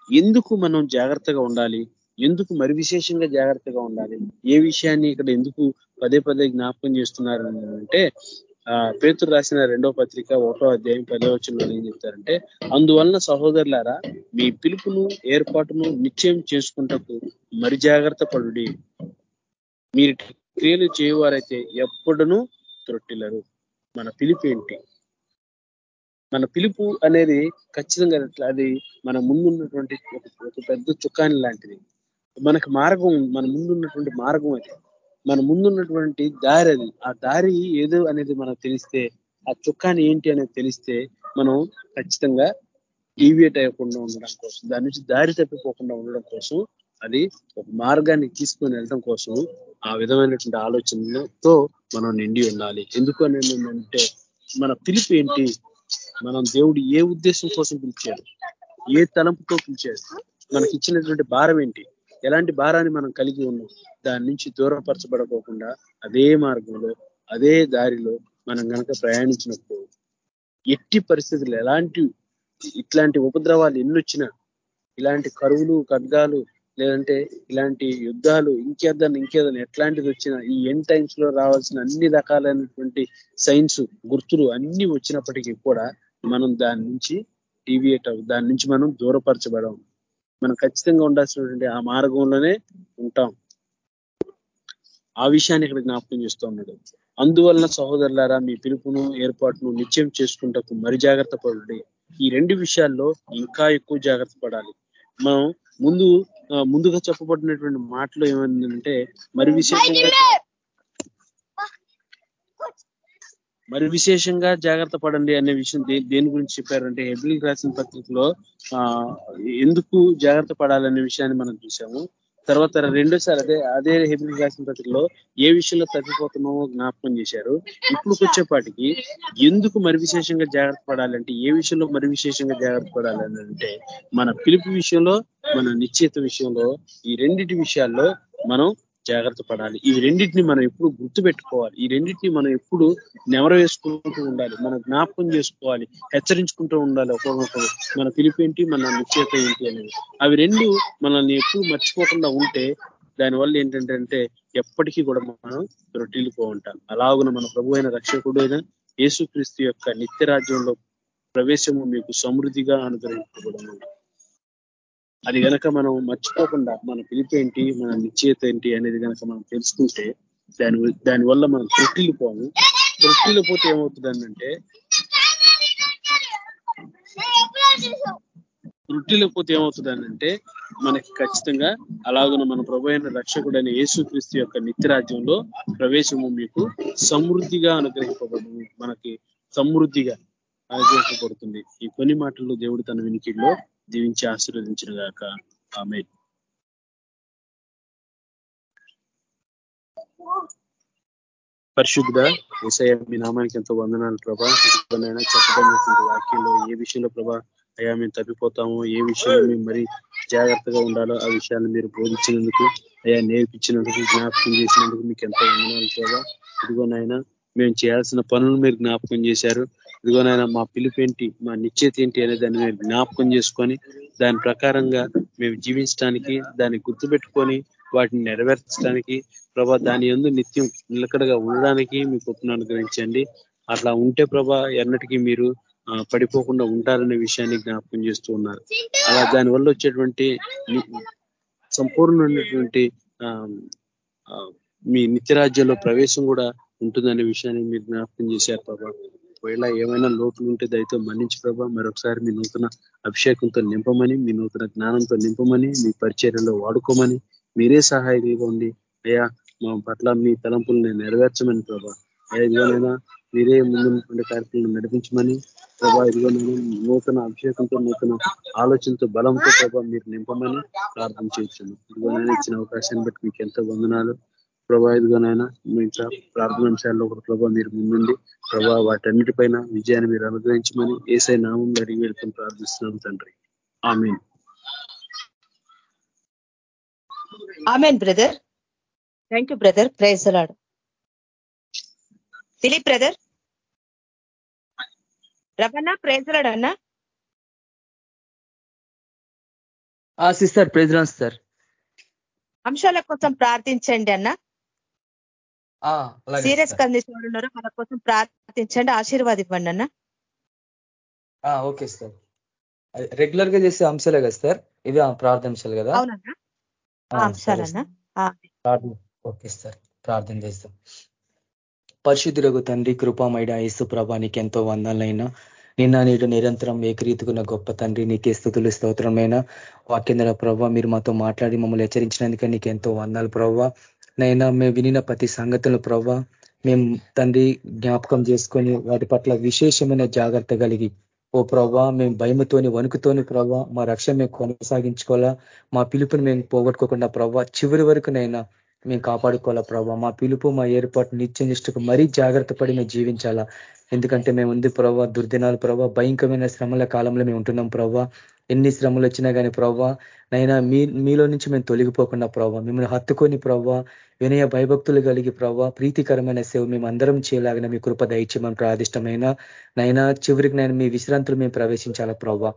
ఎందుకు మనం జాగ్రత్తగా ఉండాలి? ఎందుకు మరి విశేషంగా జాగ్రత్తగా ఉండాలి? ఏ విషయాన్ని ఇక్కడ ఎందుకు పదే పదే జ్ఞాపకం చేస్తున్నారు అంటే ఆ పేతురు రాసిన రెండో పత్రిక ఒకటో అధ్యాయం పదో వచ్చిన ఏం చెప్తారంటే అందువలన సహోదరులారా మీ పిలుపును ఏర్పాటును నిశ్చయం చేసుకుంటకు మరి జాగ్రత్త పడుడి. మీరు క్రియలు చేయవారైతే ఎప్పుడునూ త్రొట్టిలరు మన పిలుపు ఏంటి? మన పిలుపు అనేది ఖచ్చితంగా అది మన ముందున్నటువంటి ఒక పెద్ద చుక్కాని లాంటిది. మనకు మార్గం మన ముందున్నటువంటి మార్గం అది. మన ముందున్నటువంటి దారి అది. ఆ దారి ఏదో అనేది మనకు తెలిస్తే ఆ చుక్కాని ఏంటి అనేది తెలిస్తే మనం ఖచ్చితంగా డీవియేట్ అయ్యకుండా ఉండడం కోసం దాని నుంచి దారి తప్పిపోకుండా ఉండడం కోసం అది ఒక మార్గాన్ని తీసుకొని వెళ్ళడం కోసం ఆ విధమైనటువంటి ఆలోచనలతో మనం నిండి ఉండాలి. ఎందుకు అనేది అంటే మన పిలుపు ఏంటి? మనం దేవుడు ఏ ఉద్దేశం కోసం పిలిచాడు? ఏ తలంపుతో పిలిచాడు? మనకి ఇచ్చినటువంటి భారం ఏంటి? ఎలాంటి భారాన్ని మనం కలిగి ఉన్నాం? దాని నుంచి దూరపరచబడకోకుండా అదే మార్గంలో అదే దారిలో మనం కనుక ప్రయాణించినప్పుడు ఎట్టి పరిస్థితులు ఎలాంటి ఇట్లాంటి ఉపద్రవాలు ఎన్నొచ్చినా ఇలాంటి కరువులు ఖడ్గాలు లేదంటే ఇలాంటి యుద్ధాలు ఇంకేద్దాన్ని ఇంకేదని ఎట్లాంటిది వచ్చినా ఈ ఎన్ టైమ్స్లో రావాల్సిన అన్ని రకాలైనటువంటి సైన్స్ గుర్తులు అన్ని వచ్చినప్పటికీ కూడా మనం దాని నుంచి డీవియేట్ దాని నుంచి మనం దూరపరచబడం మనం ఖచ్చితంగా ఉండాల్సినటువంటి ఆ మార్గంలోనే ఉంటాం. ఆ విషయాన్ని ఇక్కడ జ్ఞాపకం చేస్తూ ఉన్నాడు. అందువలన సహోదరులారా మీ పిలుపును ఏర్పాటును నిశ్చయం చేసుకుంటకు మరి జాగ్రత్త పడండి. ఈ రెండు విషయాల్లో ఇంకా ఎక్కువ జాగ్రత్త పడాలి. మనం ముందు ముందుగా చెప్పబడినటువంటి మాటలు ఏమైందంటే మరి విశేషంగా మరి విశేషంగా జాగ్రత్త పడండి అనే విషయం దేని గురించి చెప్పారంటే హెబ్రిల్ రాసిన పత్రికలో ఎందుకు జాగ్రత్త పడాలనే విషయాన్ని మనం చూసాము తర్వాత రెండోసారి అదే అదే హెబ్రి రాసిన పత్రికలో ఏ విషయంలో తప్పిపోతున్నామో జ్ఞాపకం చేశారు. ఇప్పుడు వచ్చేపాటికి ఎందుకు మరి విశేషంగా జాగ్రత్త పడాలంటే ఏ విషయంలో మరి విశేషంగా జాగ్రత్త పడాలని అంటే మన పిలుపు విషయంలో మన నిశ్చిత విషయంలో ఈ రెండిటి విషయాల్లో మనం జాగ్రత్త పడాలి. ఈ రెండింటిని మనం ఎప్పుడు గుర్తు పెట్టుకోవాలి ఈ రెండింటిని మనం ఎప్పుడు నెమర వేసుకుంటూ ఉండాలి. మనం జ్ఞాపకం చేసుకోవాలి. హెచ్చరించుకుంటూ ఉండాలి. ఒకరినొకరు మన పిలుపు ఏంటి? మన నిశ్చేత ఏంటి అనేది. అవి రెండు మనల్ని ఎప్పుడు మర్చిపోకుండా ఉంటే దానివల్ల ఏంటంటే ఎప్పటికీ కూడా మనం రొట్టిల్లిపో ఉంటాం. అలాగున మన ప్రభు అయిన రక్షకుడు అయిన యేసుక్రీస్తు యొక్క నిత్య రాజ్యంలో ప్రవేశము మీకు సమృద్ధిగా అనుగ్రహించబడము అది కనుక మనం మర్చిపోకుండా మన పిలుపు ఏంటి మన నిశ్చయత ఏంటి అనేది కనుక మనం తెలుసుకుంటే దాని దానివల్ల మనం తృప్తిల్లిపోము తృప్తిల్లిపోతే ఏమవుతుందంటే తృప్తిల్లిపోతే ఏమవుతుందనంటే మనకి ఖచ్చితంగా అలాగున మన ప్రభు అయిన రక్షకుడైన యేసుక్రీస్తు యొక్క నిత్యరాజ్యంలో ప్రవేశము మీకు సమృద్ధిగా అనుగ్రహింపబడు మనకి సమృద్ధిగా అనుగ్రహింపబడుతుంది. ఈ కొన్ని మాటల్లో దేవుడు తన వినికిడిలో దీవించి ఆశీర్వదించిన గాక ఆమె పరిశుద్ధ విషయ మీ నామానికి ఎంతో వందనాలు ప్రభా. చెప్పబడినటువంటి వాక్యంలో ఏ విషయంలో ప్రభా అయ్యా మేము తప్పిపోతాము ఏ విషయంలో మేము మరి జాగ్రత్తగా ఉండాలో ఆ విషయాన్ని మీరు బోధించినందుకు అయ్యా నేర్పించినందుకు జ్ఞాపకం చేసినందుకు మీకు ఎంతో వందనాలు ప్రభా. ఇదిగోనైనా మేము చేయాల్సిన పనులు మీరు జ్ఞాపకం చేశారు. ఇదిగోనైనా మా పిలుపేంటి మా నిశ్చేత ఏంటి అనే దాన్ని మేము జ్ఞాపకం చేసుకొని దాని ప్రకారంగా మేము జీవించడానికి దాన్ని గుర్తుపెట్టుకొని వాటిని నెరవేర్చడానికి ప్రభా దాని ఎందు నిత్యం నిలకడగా ఉండడానికి మీ కృపను అనుగ్రహించండి. అట్లా ఉంటే ప్రభా ఎన్నటికీ మీరు పడిపోకుండా ఉంటారనే విషయాన్ని జ్ఞాపకం చేస్తూ ఉన్నారు. అలా దానివల్ల వచ్చేటువంటి సంపూర్ణమైనటువంటి మీ నిత్యరాజ్యంలో ప్రవేశం కూడా ఉంటుందనే విషయాన్ని మీరు జ్ఞాపకం చేశారు ప్రభా. ఒకవేళ ఏమైనా లోటులు ఉంటే దయతో మన్నించి ప్రభా. మరొకసారి మీ నూతన అభిషేకంతో నింపమని మీ నూతన జ్ఞానంతో నింపమని మీ పరిచర్యలో వాడుకోమని మీరే సహాయకులుగా ఉండి అయ్యా మా పట్ల మీ తలంపుల్ని నెరవేర్చమని ప్రభా. అయ్యా ఇదిగోనైనా మీరే ముందు కార్యక్రమం నడిపించమని ప్రభా ఇదిగోనైనా నూతన అభిషేకంతో నూతన ఆలోచనతో బలంతో ప్రభా మీరు నింపమని ప్రార్థన చేయొచ్చాను ఇదిగోనైనా ఇచ్చిన అవకాశాన్ని బట్టి మీకు ఎంతో వందనాలు. ప్రభా ఇదిగోనైనా మిగతా ప్రార్థన అంశాల్లో ఒక ప్రభావ మీరు ముందుండి ప్రభా వాటన్నిటిపైన విజయాన్ని మీరు అనుగ్రహించమని ఏసై నామం అడిగి వెళ్తాం ప్రార్థిస్తున్నాం తండ్రి. Amen. Amen brother. Thank you brother. Praise lord Dilip brother. Ramana praise lord అన్నా. సిస్టర్ ప్రైజ్ సార్ అంశాల కోసం ప్రార్థించండి అన్న. సీరియస్ కండిషన్ ఉన్నారు వాళ్ళ కోసం ప్రార్థించండి ఆశీర్వాద ఇవ్వండి అన్న ఓకే సార్. రెగ్యులర్గా చేసే అంశాలే కదా సార్? ఇవి ప్రార్థించాలి కదా? Okay sir. ప్రార్థన చేస్తాం. పరిశుద్ధులకు తండ్రి కృపామైడ యేసు ప్రభానికి ఎంతో వందాలైనా నిన్న నేడు నిరంతరం ఏకరీతుకున్న గొప్ప తండ్రి నీకే స్థుతులు స్తోత్రమైన వాక్యంధ్ర ప్రభావ మీరు మాతో మాట్లాడి మమ్మల్ని హెచ్చరించినందుకే నీకు ఎంతో వందాలు ప్రభావ నైనా మేము వినిన ప్రతి సంగతులు ప్రవ్వ మేము తండ్రి జ్ఞాపకం చేసుకొని వాటి పట్ల విశేషమైన జాగ్రత్త కలిగి. ఓ ప్రవ్వా మేము భయముతోని వణుకుతోని ప్రవ్వా మా రక్షణ మేము కొనసాగించుకోవాలా? మా పిలుపుని మేము పోగొట్టుకోకుండా ప్రవ్వా చివరి వరకునైనా మేము కాపాడుకోవాలా ప్రభావ మా పిలుపు మా ఏర్పాటు నిత్యం నిష్ఠకు మరీ జాగ్రత్త పడి మేము జీవించాలా. ఎందుకంటే మేము ఉంది ప్రభావ దుర్దినాలు ప్రభావ భయంకరమైన శ్రమల కాలంలో మేము ఉంటున్నాం ప్రభావ ఎన్ని శ్రమలు వచ్చినా కానీ ప్రవ్వా నైనా మీ మీలో నుంచి మేము తొలగిపోకుండా ప్రవ్వా మిమ్మల్ని హత్తుకొని ప్రవ్వా వినయ భయభక్తులు కలిగి ప్రవ్వా ప్రీతికరమైన సేవ మేము అందరం చేయలాగిన మీ కృప దయచేయమని ప్రాదిష్టమైన నైనా చివరికి నేను మీ విశ్రాంతులు మేము ప్రవేశించాలా ప్రవ్వా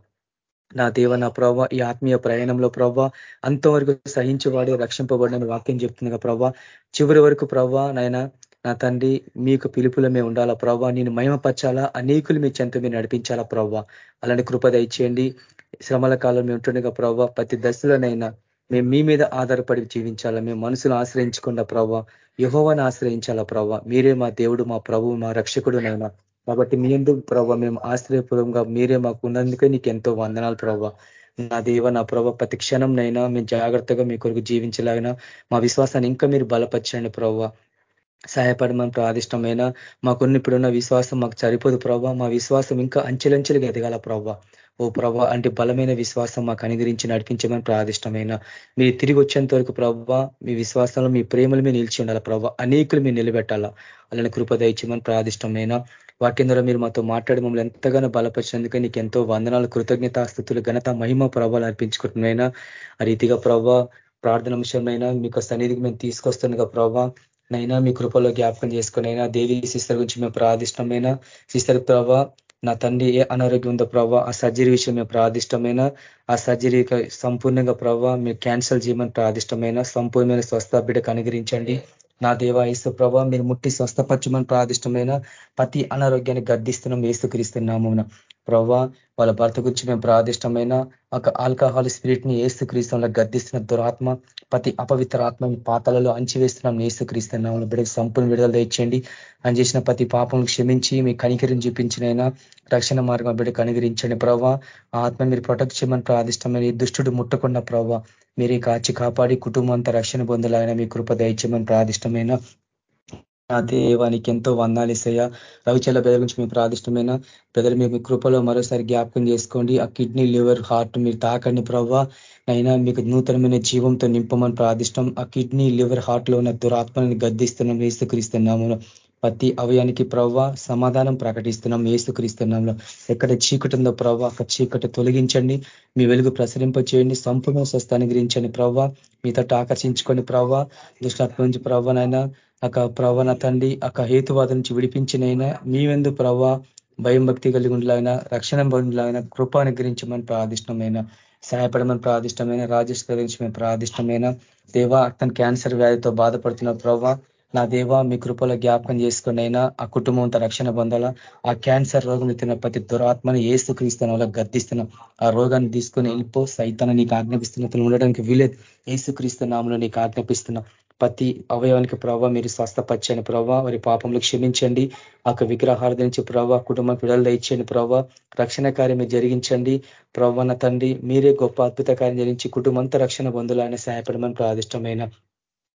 నా దేవ నా ప్రభావ ఈ ఆత్మీయ ప్రయాణంలో ప్రవ్వ అంతవరకు సహించబడి రక్షింపబడిన వాక్యం చెప్తుందిగా ప్రభా. చివరి వరకు ప్రభా నాయన నా తండ్రి మీకు పిలుపులో మేము ఉండాలా ప్రభా? నేను మహిమపరచాలా? అనేకులు మీ చెంత మీరు నడిపించాలా ప్రవ్వ అలాంటి కృప దయచేయండి. శ్రమల కాలం మేము ఉంటుండగా ప్రవ్వ ప్రతి దశలోనైనా మేము మీ మీద ఆధారపడి జీవించాలా? మేము మనసును ఆశ్రయించకుండా ప్రభావ యుహోవాన్ని ఆశ్రయించాలా ప్రభావ మీరే మా దేవుడు మా ప్రభు మా రక్షకుడు నైనా కాబట్టి మీ ఎందుకు ప్రభావ మేము ఆశ్రయపూర్వంగా మీరే మాకు ఉన్నందుకే నీకు ఎంతో వందనాలు ప్రభావ నా దేవ నా ప్రభావ ప్రతి క్షణంనైనా మేము జాగ్రత్తగా మీ కొరకు జీవించలాగినా మా విశ్వాసాన్ని ఇంకా మీరు బలపరచండి ప్రభావ సహాయపడమని ప్రాదిష్టమైన మాకున్న ఇప్పుడున్న విశ్వాసం మాకు సరిపోదు ప్రభావ మా విశ్వాసం ఇంకా అంచెలంచెలుగా ఎదగాల ప్రభావ ఓ ప్రభా అంటే బలమైన విశ్వాసం మాకు అనుగరించి నడిపించమని ప్రాదిష్టమైన. మీరు తిరిగి వచ్చేంత వరకు ప్రభావ మీ విశ్వాసంలో మీ ప్రేమలు మీరు నిలిచి ఉండాలి ప్రభావ అనేకులు మీరు నిలబెట్టాలా. అలానే కృప దయచేమని ప్రాదిష్టమైన. వాక్యం ద్వారా మీరు మాతో మాట్లాడి మమ్మల్ని ఎంతగానో బలపరిచినందుకు నీకు ఎంతో వందనాలు కృతజ్ఞతాస్థుతులు ఘనత మహిమ ప్రభావాలు అర్పించుకుంటున్నాయినా ఆ రీతిగా ప్రభావ ప్రార్థన అంశమైనా మీకు సన్నిధికి మేము తీసుకొస్తుండగా ప్రభావ నైనా మీ కృపలో జ్ఞాపకం చేసుకునైనా దేవి సిస్టర్ గురించి మేము ప్రాదిష్టమైన సిస్టర్ ప్రభా నా తండ్రి ఏ అనారోగ్యం ఉందో ప్రభావ ఆ సర్జరీ విషయం మేము ప్రార్థిష్టమైన ఆ సర్జరీ సంపూర్ణంగా ప్రభావ మీరు క్యాన్సల్ చేయమని ప్రార్థిష్టమైన సంపూర్ణమైన స్వస్థ బిడ్డకు అనుగ్రహించండి. నా దేవ ఏసు ప్రభావ మీరు ముట్టి స్వస్థపరచమని ప్రాదిష్టమైన ప్రతి అనారోగ్యాన్ని గద్దిస్తున్నాం ఏసుక్రీస్తున్నాము ప్రవ్వా వాళ్ళ భర్త గురించి మేము ప్రాదిష్టమైన ఒక ఆల్కహాల్ స్పిరిట్ని ఏసు క్రీస్తంలో గర్దిస్తున్న దురాత్మ ప్రతి అపవిత్ర ఆత్మ పాతలలో అంచివేస్తున్నాం ఏసుక్రీస్తున్నాం బిడ్డకు సంపూర్ణ విడుదల తెచ్చండి అని చేసిన ప్రతి పాపం క్షమించి మీ కనికరిని చూపించినైనా రక్షణ మార్గం బిడ్డ కనికరించండి ప్రవ్వా ఆత్మ మీరు ప్రొటెక్ట్ చేయమని ప్రాదిష్టమైన దుష్టుడు ముట్టకుండా ప్రవ్వా మీరే కాచి కాపాడి కుటుంబం అంతా రక్షణ పొందలాగిన మీ కృప దయచేయమని ప్రాదిష్టమైన నా దేవానికి ఎంతో వందాలిసయ్య రవిచల్ల బెదర్ గురించి మీ ప్రాదిష్టమైన బ్రదర్ మీ కృపలో మరోసారి జ్ఞాపకం చేసుకోండి. ఆ కిడ్నీ లివర్ హార్ట్ మీరు తాకండి ప్రవ్వా. అయినా మీకు నూతనమైన జీవంతో నింపమని ప్రాదిష్టం ఆ కిడ్నీ లివర్ హార్ట్లో ఉన్న దురాత్మని గద్దిస్తున్నాం. వేసుక్రీస్తున్నాము ప్రతి అవయానికి ప్రవ్వ సమాధానం ప్రకటిస్తున్నాం. ఏసుక్రీస్తున్నాంలో ఎక్కడ చీకటి ఉందో ప్రవ్వ అక్కడ చీకటి తొలగించండి. మీ వెలుగు ప్రసరింప చేయండి సంపూర్ణ స్వస్థాన్ని అనుగ్రహించండి ప్రవ్వ. మీతో ఆకర్షించుకొని ప్రవ్వ. దుష్టాత్మ నుంచి ప్రవ్వనైనా అక్క ప్రవణ తండ్రి అక్క హేతువాద నుంచి విడిపించినైనా మీవెందు ప్రవ్వ భయం భక్తి కలిగి ఉండలాగిన రక్షణ బంధులాగిన కృప అనుగ్రహించమని ప్రాదిష్టమైన సహాయపడమని ప్రాదిష్టమైన రాజేష్ గురించి మేము ప్రాదిష్టమైన దేవా అతను క్యాన్సర్ వ్యాధితో బాధపడుతున్న ప్రవ్వ. నా దేవ మీ కృపలో జ్ఞాపకం చేసుకుని అయినా ఆ కుటుంబంతో రక్షణ పొందాలా? ఆ క్యాన్సర్ రోగం తిన్న ప్రతి దురాత్మని ఏసు క్రీస్తున్న వాళ్ళకి గద్దిస్తున్నాం. ఆ రోగాన్ని తీసుకొని వెళ్ళిపో. సైతాన్ని నీకు ఆజ్ఞాపిస్తున్న ఉండడానికి వీలేదు ఏసు క్రీస్తునామంలో నీకు ఆజ్ఞాపిస్తున్నాం. ప్రతి అవయవానికి ప్రభావ మీరు స్వస్థపచ్చని ప్రభావ వారి పాపంలో క్షమించండి. ఆ విగ్రహార్థ నుంచి ప్రభావ కుటుంబం పిల్లలు ఇచ్చండి ప్రభావ రక్షణ కార్యం జరిగించండి. ప్రవ్వన తండ్రి మీరే గొప్ప అద్భుత కార్యం జరిగించి కుటుంబంతో రక్షణ బంధువులు సహాయపడమని ప్రాదిష్టమైన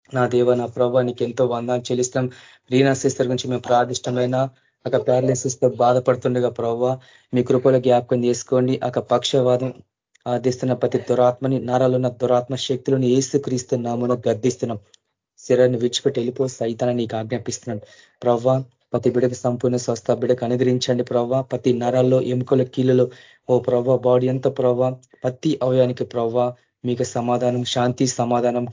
నా దేవ నా ప్రభా నీకు ఎంతో వందాన్ని చెల్లిస్తాం. రీనా సిస్టర్ గురించి మేము ప్రాదిష్టమైన ఒక ప్యారలైసిస్ బాధపడుతుండగా ప్రభావ మీ కృపలో జ్ఞాపకం చేసుకోండి. ఒక పక్షవాదం ఆదిస్తున్న ప్రతి దురాత్మని నరాలున్న దురాత్మ శక్తులను ఏసు గర్దిస్తున్నాం శరీరాన్ని విడిచిపెట్టి వెళ్ళిపో సైతాన్ని నీకు ఆజ్ఞాపిస్తున్నాను ప్రవ్వా ప్రతి బిడకు సంపూర్ణ స్వస్థ బిడకు అనుగ్రహించండి ప్రవ్వ ప్రతి నరాల్లో ఎముకల కీళ్ళలో ఓ ప్రవ్వ బాడీ అంతా ప్రవ్వ ప్రతి అవయానికి ప్రవ్వ మీకు సమాధానం శాంతి సమాధానం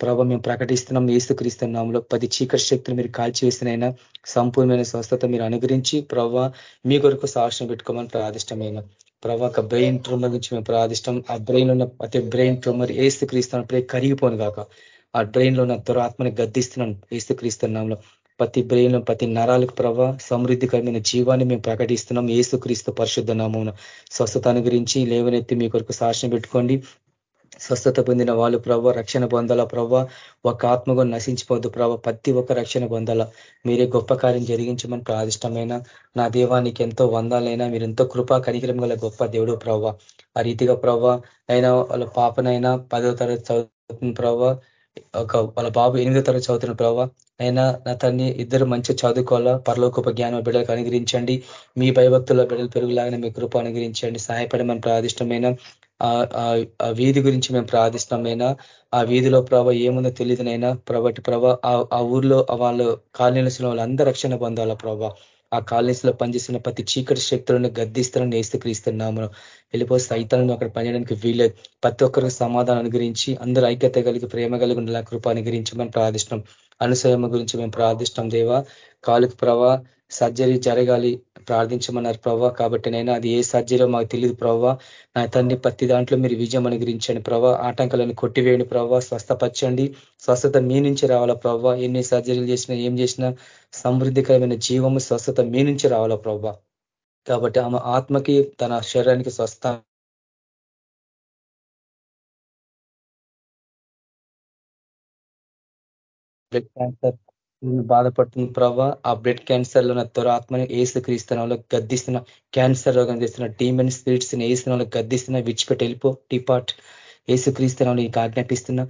ప్రభావ మేము ప్రకటిస్తున్నాం ఏసుక్రీస్తున్నాంలో పది చీకటి శక్తులు మీరు కాల్చివేసినైనా సంపూర్ణమైన స్వస్థత మీరు అనుగ్రహించి ప్రభావ మీ కొరకు సాక్ష్యం పెట్టుకోమని ప్రాదిష్టమైన. ప్రభావ ఒక బ్రెయిన్ ట్రూమర్ గురించి మేము ప్రాదిష్టం. ఆ బ్రెయిన్ ఉన్న ప్రతి బ్రెయిన్ ట్రూమర్ ఏసుక్రీస్తున్నప్పుడే కరిగిపోను కాక ఆ బ్రెయిన్లో ఉన్న దురాత్మని ఏసుక్రీస్తు నామంలో. ప్రతి బ్రెయిన్లో ప్రతి నరాలకు ప్రభావ సమృద్ధికరమైన జీవాన్ని మేము ప్రకటిస్తున్నాం ఏసుక్రీస్తు పరిశుద్ధ నామం స్వస్థత అనుగురించి లేవనెత్తి మీ కొరకు సాక్ష్యం పెట్టుకోండి. స్వస్థత పొందిన వాళ్ళు ప్రభావ రక్షణ పొందాల ప్రభావ ఒక ఆత్మగా నశించిపోద్దు ప్రభావ ప్రతి ఒక్క రక్షణ పొందాల. మీరే గొప్ప కార్యం జరిగించమని ప్రాదిష్టమైన నా దేవానికి ఎంతో వందాలైనా మీరు ఎంతో కృపా కనికరం గల గొప్ప దేవుడు ప్రభావ ఆ రీతిగా ప్రభ అయినా వాళ్ళ పాపనైనా పదో తరగతి చదువుతుంది ప్రభావ ఒక వాళ్ళ బాబు ఎనిమిదో తరగతి చదువుతున్న ప్రభావ. అయినా నా తన్ని ఇద్దరు మంచి చదువుకోవాలా? పరలోకప జ్ఞానం బిడ్డలకు అనుగ్రహించండి. మీ భయభక్తుల బిడ్డలు పెరుగులాగానే మీ కృప అనుగ్రహించండి. సహాయపడమని ప్రాదిష్టమైన ఆ వీధి గురించి మేము ప్రార్థిష్టమైన ఆ వీధిలో ప్రభ ఏముందో తెలియదునైనా ప్రభటి ప్రభ ఆ ఊర్లో వాళ్ళు కాలనీలసిన వాళ్ళందరూ రక్షణ పొందాల ప్రభావ. ఆ కాలనీస్లో పనిచేస్తున్న ప్రతి చీకటి శక్తులను గద్దిస్తారని నేస్తక్రీస్తున్నాము వెళ్ళిపోతే సైతాలను అక్కడ పనిచేయడానికి వీలేదు ప్రతి ఒక్కరికి సమాధానం గురించి అందరూ ఐక్యత కలిగి ప్రేమ కలిగి ఉండేలా కృప అనుగ్రహించి మనం ప్రార్థిష్టం అనుసయమ గురించి మేము ప్రార్థిష్టం దేవా. కాలుకి ప్రభా సర్జరీ జరగాలి ప్రార్థించమన్నారు ప్రభావ కాబట్టి నైనా అది ఏ సర్జరీలో మాకు తెలియదు ప్రభావ నా తండ్రి ప్రతి దాంట్లో మీరు విజయం అనుగ్రహించండి ప్రభావ ఆటంకాలను కొట్టివేయండి ప్రభావ స్వస్థపరచండి. స్వస్థత మీ నుంచి రావాలా ప్రభావ ఎన్ని సర్జరీలు చేసినా ఏం చేసినా సమృద్ధికరమైన జీవము స్వస్థత మీ నుంచి రావాలా ప్రభావ కాబట్టి ఆమె ఆత్మకి తన శరీరానికి స్వస్థ బ్లడ్ క్యాన్సర్ బాధపడుతుంది ప్రభా ఆ బ్లడ్ క్యాన్సర్లో ఉన్న దురాత్మని ఏసు క్రీస్తునంలో గద్దిస్తున్న క్యాన్సర్ రోగం చేస్తున్న డీమన్ స్పిరిట్స్ని ఏసునంలో గద్దిస్తున్న విడిచిపెట్టి వెళ్ళిపో టిపాట్ ఏసు క్రీస్తునంలో నీకు ఆజ్ఞాపిస్తున్న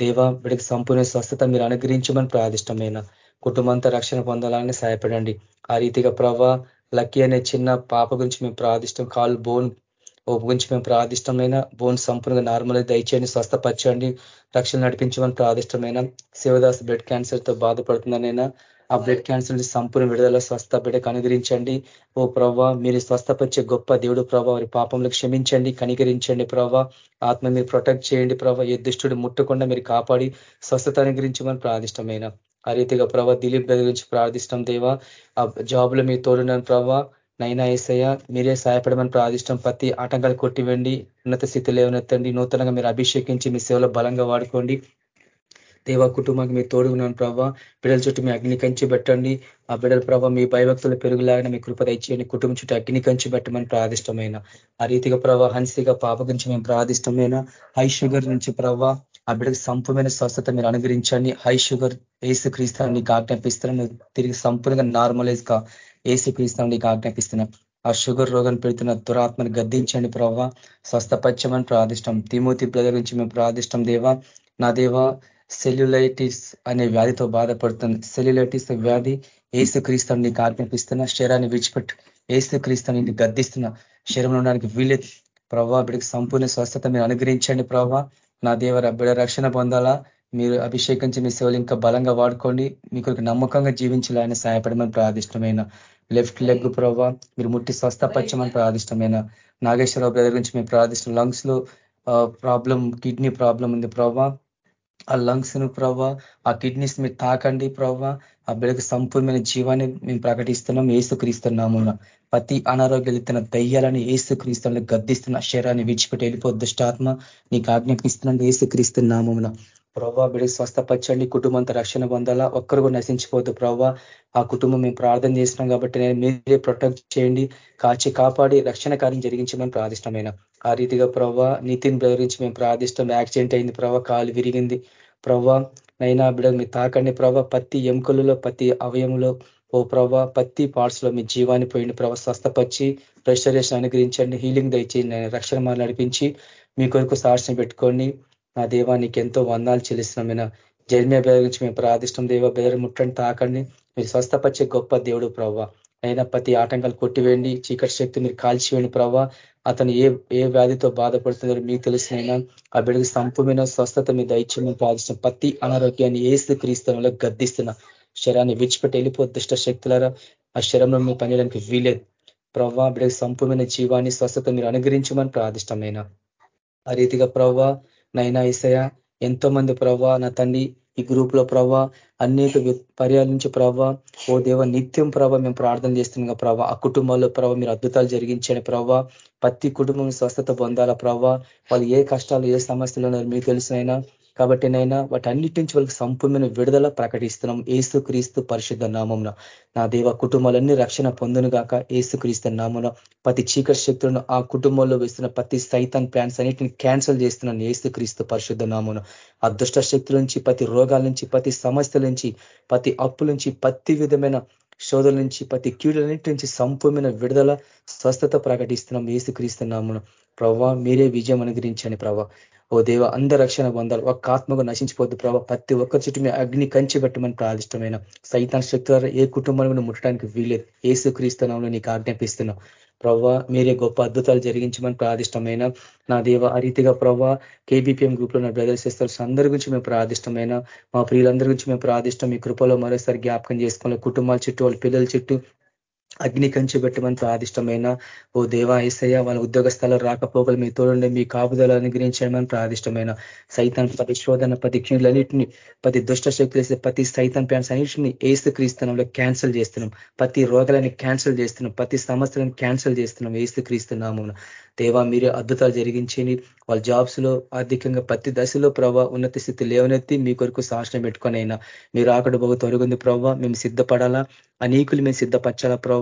దేవా బిడ్డకి సంపూర్ణ స్వస్థత మీరు అనుగ్రహించమని ప్రాదిష్టమైన కుటుంబంతో రక్షణ పొందాలని సహాయపడండి. ఆ రీతిగా ప్రభా లక్కీ అనే చిన్న పాప గురించి మేము ప్రాదిష్టం కాల్ బోన్ ఓ గురించి మేము ప్రార్థిష్టమైన బోన్ సంపూర్ణంగా నార్మల్ దయచేయండి స్వస్థపరచండి రక్షణ నడిపించమని ప్రార్థిష్టమైన శివదాస్ బ్లడ్ క్యాన్సర్తో బాధపడుతుందనైనా ఆ బ్లడ్ క్యాన్సర్ సంపూర్ణ విడుదల స్వస్థ బిడ్డకు అనుగ్రహించండి. ఓ ప్రవ్వ మీరు స్వస్థపరిచే గొప్ప దేవుడు ప్రభావ వారి పాపంలో క్షమించండి కనికరించండి ప్రభావ ఆత్మ మీరు ప్రొటెక్ట్ చేయండి ప్రభావ ఏ దుష్టుడు ముట్టకుండా మీరు కాపాడి స్వస్థత అనుగ్రహించమని ప్రార్థిష్టమైన ఆ రీతిగా ప్రభావ దిలీప్ గురించి ప్రార్థిష్టం దేవా. ఆ జాబ్లో మీ తోడున్నాను ప్రభావ నైనా ఏసయ్య మీరే సహాయపడమని ప్రార్థిష్టం. ప్రతి ఆటంకాలు కొట్టివండి ఉన్నత స్థితిలో ఏమనెత్తండి నూతనంగా మీరు అభిషేకించి మీ సేవలో బలంగా వాడుకోండి. దేవ కుటుంబానికి మీరు తోడుగున్నాను ప్రభావ బిడ్డల చుట్టూ మీ అగ్ని కంచి పెట్టండి. ఆ బిడ్డల ప్రభావ మీ భయభక్తులు పెరుగులాగిన మీ కృప ఇచ్చేయండి కుటుంబం చుట్టూ అగ్ని కంచి పెట్టమని ప్రాదిష్టమైన ఆ రీతిగా ప్రభావ హన్సిగా పాప గురించి మేము ప్రాదిష్టమైన హై షుగర్ నుంచి ప్రభావ ఆ బిడ్డకి సంపూర్ణమైన స్వస్థత మీరు అనుగ్రహించండి. హై షుగర్ ఏసు క్రీస్తాన్ని ఆజ్ఞాపిస్తారని తిరిగి సంపూర్ణంగా నార్మలైజ్గా ఏసు క్రీస్తాన్ని నీకు ఆజ్ఞాపిస్తున్నాం. ఆ షుగర్ రోగం పెడుతున్న దురాత్మని గద్దించండి ప్రభావ స్వస్థపచ్చమని ప్రార్థిష్టం. తిమోతి బ్రదర్ నుంచి మేము ప్రాదిష్టం దేవా. నా దేవా సెల్యులైటిస్ అనే వ్యాధితో బాధపడుతుంది సెల్యులైటిస్ వ్యాధి ఏసు క్రీస్తుని నీకు ఆజ్ఞాపిస్తున్న. శరీరాన్ని విడిచిపెట్టు. ఏసు క్రీస్తుని నీకు గద్దిస్తున్న. శరీరంలో ఉండడానికి వీలే. ప్రభావ బిడికి సంపూర్ణ స్వస్థత మీరు అనుగ్రహించండి ప్రభావ నా దేవర బిడ రక్షణ పొందాలా. మీరు అభిషేకించి మీ సేవలు ఇంకా బలంగా వాడుకోండి. మీకు నమ్మకంగా జీవించాలని సహాయపడమని ప్రార్థిష్టమైన లెఫ్ట్ లెగ్ ప్రభావ మీరు ముట్టి స్వస్థపచ్చమని ప్రార్థిష్టమైన నాగేశ్వరరావు బ్రదర్ గురించి మేము ప్రార్థిష్టం లంగ్స్లో ప్రాబ్లం కిడ్నీ ప్రాబ్లం ఉంది ప్రభావ ఆ లంగ్స్ను ప్రభావ ఆ కిడ్నీస్ మీరు తాకండి ప్రభావ ఆ బిడ్డకు సంపూర్ణమైన జీవాన్ని మేము ప్రకటిస్తున్నాం. ఏసుక్రీస్తున్నాము ప్రతి అనారోగ్యాలు తన దయ్యాలని ఏసుక్రీస్తున్న గద్దిస్తున్న శరీరాన్ని విడిచిపెట్టి వెళ్ళిపో దుష్టాత్మ. నీకు ఆజ్ఞాపిస్తున్నాను ఏసుక్రీస్తున్నాము ప్రభావ బిడ్డ స్వస్థపరచండి. కుటుంబంతో రక్షణ పొందాలా? ఒక్కరు కూడా నశించిపోద్దు ప్రభావ ఆ కుటుంబం మేము ప్రార్థన చేసినాం కాబట్టి నేను మీరే ప్రొటెక్ట్ చేయండి. కాచి కాపాడి రక్షణ కార్యం జరిగించమని ప్రార్థిష్టమైన ఆ రీతిగా ప్రభావ నితిన్ బ్రదరించి మేము ప్రార్థిష్టం యాక్సిడెంట్ అయింది ప్రభావ కాలు విరిగింది. ప్రభావ నైనా బిడ మీరు తాకండి ప్రభావ ప్రతి ఎముకలలో ప్రతి అవయంలో ఓ ప్రభా ప్రతి పార్ట్స్లో మీ జీవాన్ని పోయింది ప్రభావ స్వస్థపరిచి ప్రెషరేషన్ అనుగ్రహించండి. హీలింగ్ దయచేయండి. రక్షణ మార్లు నడిపించి మీ కొరకు సాక్షిని పెట్టుకోండి. నా దేవా నీకు ఎంతో వందాలు చెల్లిస్తున్నామైన జర్మియా బేద గురించి మేము ప్రార్థిష్టం దేవ బెదరు ముట్టండి తాకండి. మీరు స్వస్థపరిచే గొప్ప దేవుడు ప్రవ్వ. అయినా ప్రతి ఆటంకాలు కొట్టివేయండి చీకటి శక్తి మీరు కాల్చివేయండి ప్రవ్వ. అతను ఏ ఏ వ్యాధితో బాధపడుతుందో మీకు తెలిసినైనా ఆ బిడ్డకు సంపూర్ణ స్వస్థత మీద దయచేయమని ప్రార్థిస్తున్నాం. ప్రతి అనారోగ్యాన్ని ఏసు క్రీస్తులో గద్దిస్తున్న. శరాన్ని విడిచిపెట్టి వెళ్ళిపో దుష్ట శక్తులారా. ఆ శరంలో మీరు పనిచేయడానికి వీలేదు ప్రవ్వా బిడ్డకు సంపూర్ణ జీవాన్ని స్వస్థత మీరు అనుగ్రహించమని ప్రార్థిష్టమైన ఆ రీతిగా ప్రవ్వా నైనా ఇసయ ఎంతో మంది ప్రవ్వా నా తండ్రి ఈ గ్రూప్లో ప్రవ్వా అనేక పర్యాల నుంచి ప్రభావ ఓ దేవ నిత్యం ప్రభావ మేము ప్రార్థన చేస్తున్నాం ప్రభావ ఆ కుటుంబాల్లో ప్రభావ మీరు అద్భుతాలు జరిగించండి ప్రవ్వా. ప్రతి కుటుంబం స్వస్థత పొందాల ప్రభావ వాళ్ళు ఏ కష్టాలు ఏ సమస్యలు ఉన్నారు మీకు తెలిసినైనా కాబట్టి నైనా వాటి అన్నిటి నుంచి వాళ్ళకి సంపూర్ణమైన విడుదల ప్రకటిస్తున్నాం. ఏసు క్రీస్తు పరిశుద్ధ నామంలో నా దేవ కుటుంబాలన్నీ రక్షణ పొందును గాక ఏసు క్రీస్తు నామంలో ప్రతి చీకటి శక్తులను ఆ కుటుంబంలో వేస్తున్న ప్రతి సైతాన్ ప్లాన్స్ అన్నిటిని క్యాన్సిల్ చేస్తున్నాను ఏసు క్రీస్తు పరిశుద్ధ నామంలో అదృష్ట శక్తుల నుంచి ప్రతి రోగాల నుంచి ప్రతి సమస్యల నుంచి ప్రతి అప్పుల నుంచి ప్రతి విధమైన శోధల నుంచి ప్రతి కీడులన్నింటి నుంచి సంపూర్ణమైన విడుదల స్వస్థత ప్రకటిస్తున్నాం ఏసు క్రీస్తున్నాము ప్రవ్వా మీరే విజయం అనుగ్రహించండి ప్రభావ ఓ దేవ అందరు రక్షణ పొందాలి. ఒక్క ఆత్మకు నశించిపోద్దు ప్రభావ ప్రతి ఒక్కరి చుట్టూ మీ అగ్ని కంచి పెట్టమని ప్రాదిష్టమైన సైతాన్ శక్తి ద్వారా ఏ కుటుంబాన్ని ముట్టడానికి వీలేదు ఏసు క్రీస్తునంలో నీకు ఆజ్ఞాపిస్తున్నాం. ప్రవ్వ మీరే గొప్ప అద్భుతాలు జరిగించమని ప్రాదిష్టమైన నా దేవ ఆ రీతిగా ప్రవ్వ కేబీపీఎం గ్రూప్లో నా బ్రదర్స్ సిస్టర్స్ అందరి గురించి మేము ప్రాదిష్టమైన మా ప్రియులందరి గురించి మేము ప్రాదిష్టం మీ కృపలో మరోసారి జ్ఞాపకం చేసుకోవాలి. కుటుంబాల చుట్టూ వాళ్ళ పిల్లల చుట్టూ అగ్ని కంచి పెట్టమని ప్రాదిష్టమైన ఓ దేవా ఏసయ్య వాళ్ళ ఉద్యోగ స్థలం రాకపోకలు మీ తోడుండే మీ కాపుదల అనుగ్రహించమని ప్రాదిష్టమైన సైతాన్ పరిశోధన శోధన ప్రతి క్షణులన్నింటినీ ప్రతి దుష్ట శక్తులు వేసే ప్రతి సైతాన్ ప్యాన్స్ అన్నింటిని ఏసు క్రీస్తునంలో క్యాన్సిల్ చేస్తున్నాం. ప్రతి రోగాలని క్యాన్సిల్ చేస్తున్నాం. ప్రతి సమస్యలను క్యాన్సిల్ చేస్తున్నాం. ఏసు క్రీస్తున్నాము దేవా మీరే అద్భుతాలు జరిగించండి వాళ్ళ జాబ్స్లో ఆర్థికంగా ప్రతి దశలో ప్రభావ ఉన్నత స్థితి లేవనెత్తి మీ కొరకు సాహసం పెట్టుకొని అయినా మీరు ఆకడ బహు తొలగింది ప్రభావ మేము సిద్ధపడాలా? అనేకులు మేము సిద్ధపరచాలా ప్రభావ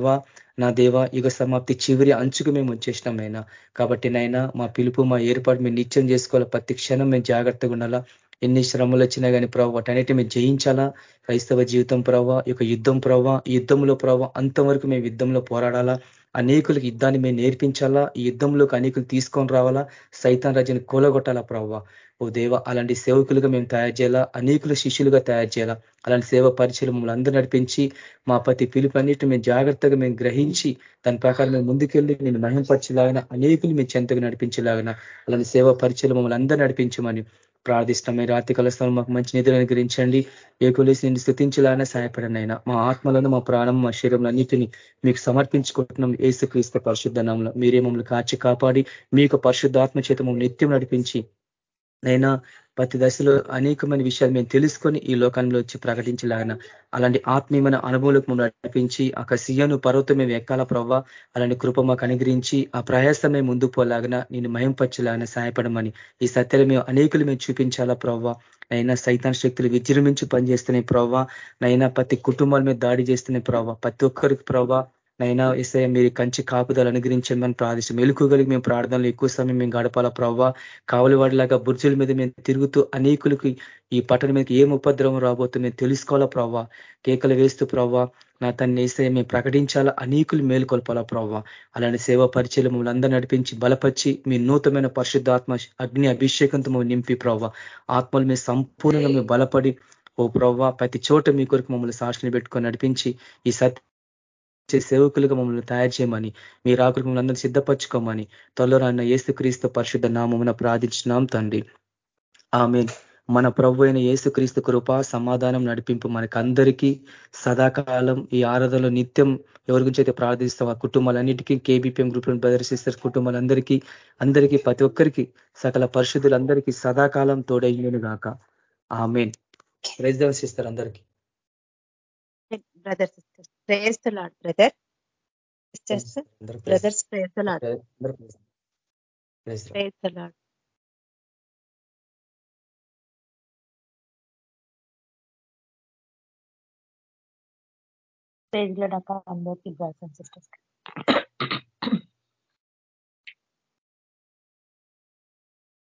నా దేవ యుగ సమాప్తి చివరి అంచుకు మేము వచ్చేసినామైనా కాబట్టి నైనా మా పిలుపు మా ఏర్పాటు మేము నిత్యం చేసుకోవాలా? ప్రతి క్షణం మేము జాగ్రత్తగా ఉండాలా? ఎన్ని శ్రమలు వచ్చినా కానీ ప్రభావ వాటన్నిటి మేము జయించాలా? క్రైస్తవ జీవితం ప్రభావ యొక్క యుద్ధం ప్రభావ యుద్ధంలో ప్రభావ అంతవరకు మేము యుద్ధంలో పోరాడాలా? అనేకులకు యుద్ధాన్ని మేము నేర్పించాలా? ఈ యుద్ధంలోకి అనేకులు తీసుకొని రావాలా? సైతాన్ రాజ్యాన్ని కూలగొట్టాలా ప్రవ్వ? ఓ దేవ అలాంటి సేవకులుగా మేము తయారు చేయాలా? అనేకులు శిష్యులుగా తయారు చేయాలా? అలాంటి సేవ పరిచయం మమ్మల్ని అందరూ నడిపించి మా ప్రతి పిలుపన్నిటిని మేము జాగ్రత్తగా మేము గ్రహించి దాని ప్రకారం మేము ముందుకెళ్ళి నేను మహింపరిచేలాగిన అనేకులు మీ చెంతకు నడిపించేలాగిన అలాంటి సేవ పరిచయం మమ్మల్ని అందరూ నడిపించమని. ప్రార్థిష్టమే రాత్రి కలస్థలం మాకు మంచి నిధులు అనుగ్రహించండి. ఏ కొలిసి నేను స్థుతించాలనే సహాయపడనైనా మా ఆత్మలను మా ప్రాణం మా శరీరంలో అన్నిటిని మీకు సమర్పించుకుంటున్నాం. ఏసుక్రీస్తు పరిశుద్ధ నామంలో మీరే మమ్మల్ని కాచి కాపాడి మీ యొక్క పరిశుద్ధాత్మ చేత మమ్మల్ని నిత్యం నడిపించి నైనా ప్రతి దశలో అనేకమైన విషయాలు మేము తెలుసుకొని ఈ లోకంలో వచ్చి ప్రకటించలాగిన అలాంటి ఆత్మీయమైన అనుభవంలోకి మమ్మల్ని నడిపించి ఆ సియను పర్వతం మేము ఎక్కాల ప్రవ్వ అలాంటి కృప మాకు అనుగ్రహించి ఆ ప్రయాసమే ముందు పోలాగిన నేను మయంపరచలాగిన సహాయపడమని ఈ సత్యాలు మేము అనేకులు మేము చూపించాలా ప్రవ్వ. నైనా సైతాన్ శక్తులు విజృంభించి పనిచేస్తున్నాయి ప్రవ్వ. నైనా ప్రతి కుటుంబాల మీద దాడి చేస్తున్నాయి ప్రవ్వ. ప్రతి ఒక్కరికి ప్రవ్వ. నైనా ఇసే మీరు కంచి కాపుదలు అనుగ్రహించమని ప్రార్థిస్తాం మెలుకోగలిగి మేము ప్రార్థనలు ఎక్కువ సమయం మేము గడపాల ప్రవ్వా? కావలివాడిలాగా బుర్జుల మీద మేము తిరుగుతూ అనేకులకి ఈ పట్టణ మీద ఏం ఉపద్రవం రాబోతుందో మేము తెలుసుకోవాలా ప్రవ్వా? కేకలు వేస్తూ ప్రవ్వా నా తన్ని వేస్తే మేము ప్రకటించాలా? అనేకులు మేలుకొల్పాలా ప్రవ్వా? అలాంటి సేవా పరిచయం మమ్మల్ని అందరూ నడిపించి బలపరిచి మీ నూతనమైన పరిశుద్ధాత్మ అగ్ని అభిషేకంతో నింపి ప్రవ్వా. ఆత్మలు మీ సంపూర్ణంగా మేము బలపడి ఓ ప్రవ్వా ప్రతి చోట మీ కొరకు మమ్మల్ని సాక్షిని పెట్టుకొని నడిపించి ఈ సత్ వచ్చే సేవకులుగా మమ్మల్ని తయారు చేయమని మీరు ఆకులు మమ్మల్ని అందరూ సిద్ధపరచుకోమని త్వరలో రాన్న ఏసుక్రీస్తు పరిశుద్ధ నామమున ప్రార్థించినాం తండ్రి. ఆమె మన ప్రభు అయిన ఏసుక్రీస్తు కృప సమాధానం నడిపింపు మనకందరికీ సదాకాలం ఈ ఆరాధనలో నిత్యం ఎవరి గురించి అయితే ప్రార్థిస్తాం ఆ కుటుంబాలన్నిటికీ కేబీపీఎం గ్రూప్లను బ్రదర్ సిస్టర్స్ కుటుంబాలందరికీ అందరికీ ప్రతి ఒక్కరికి సకల పరిశుద్ధులందరికీ సదాకాలం తోడయ్యేను గాక. ఆమెన్. ప్రైజ్ సిస్టర్ అందరికీ. Brother sister prayer lord brother. Brothers prayer lord. Prayer lord. పేజ్లో అందరికీ బ్రాసన్ సిస్టర్స్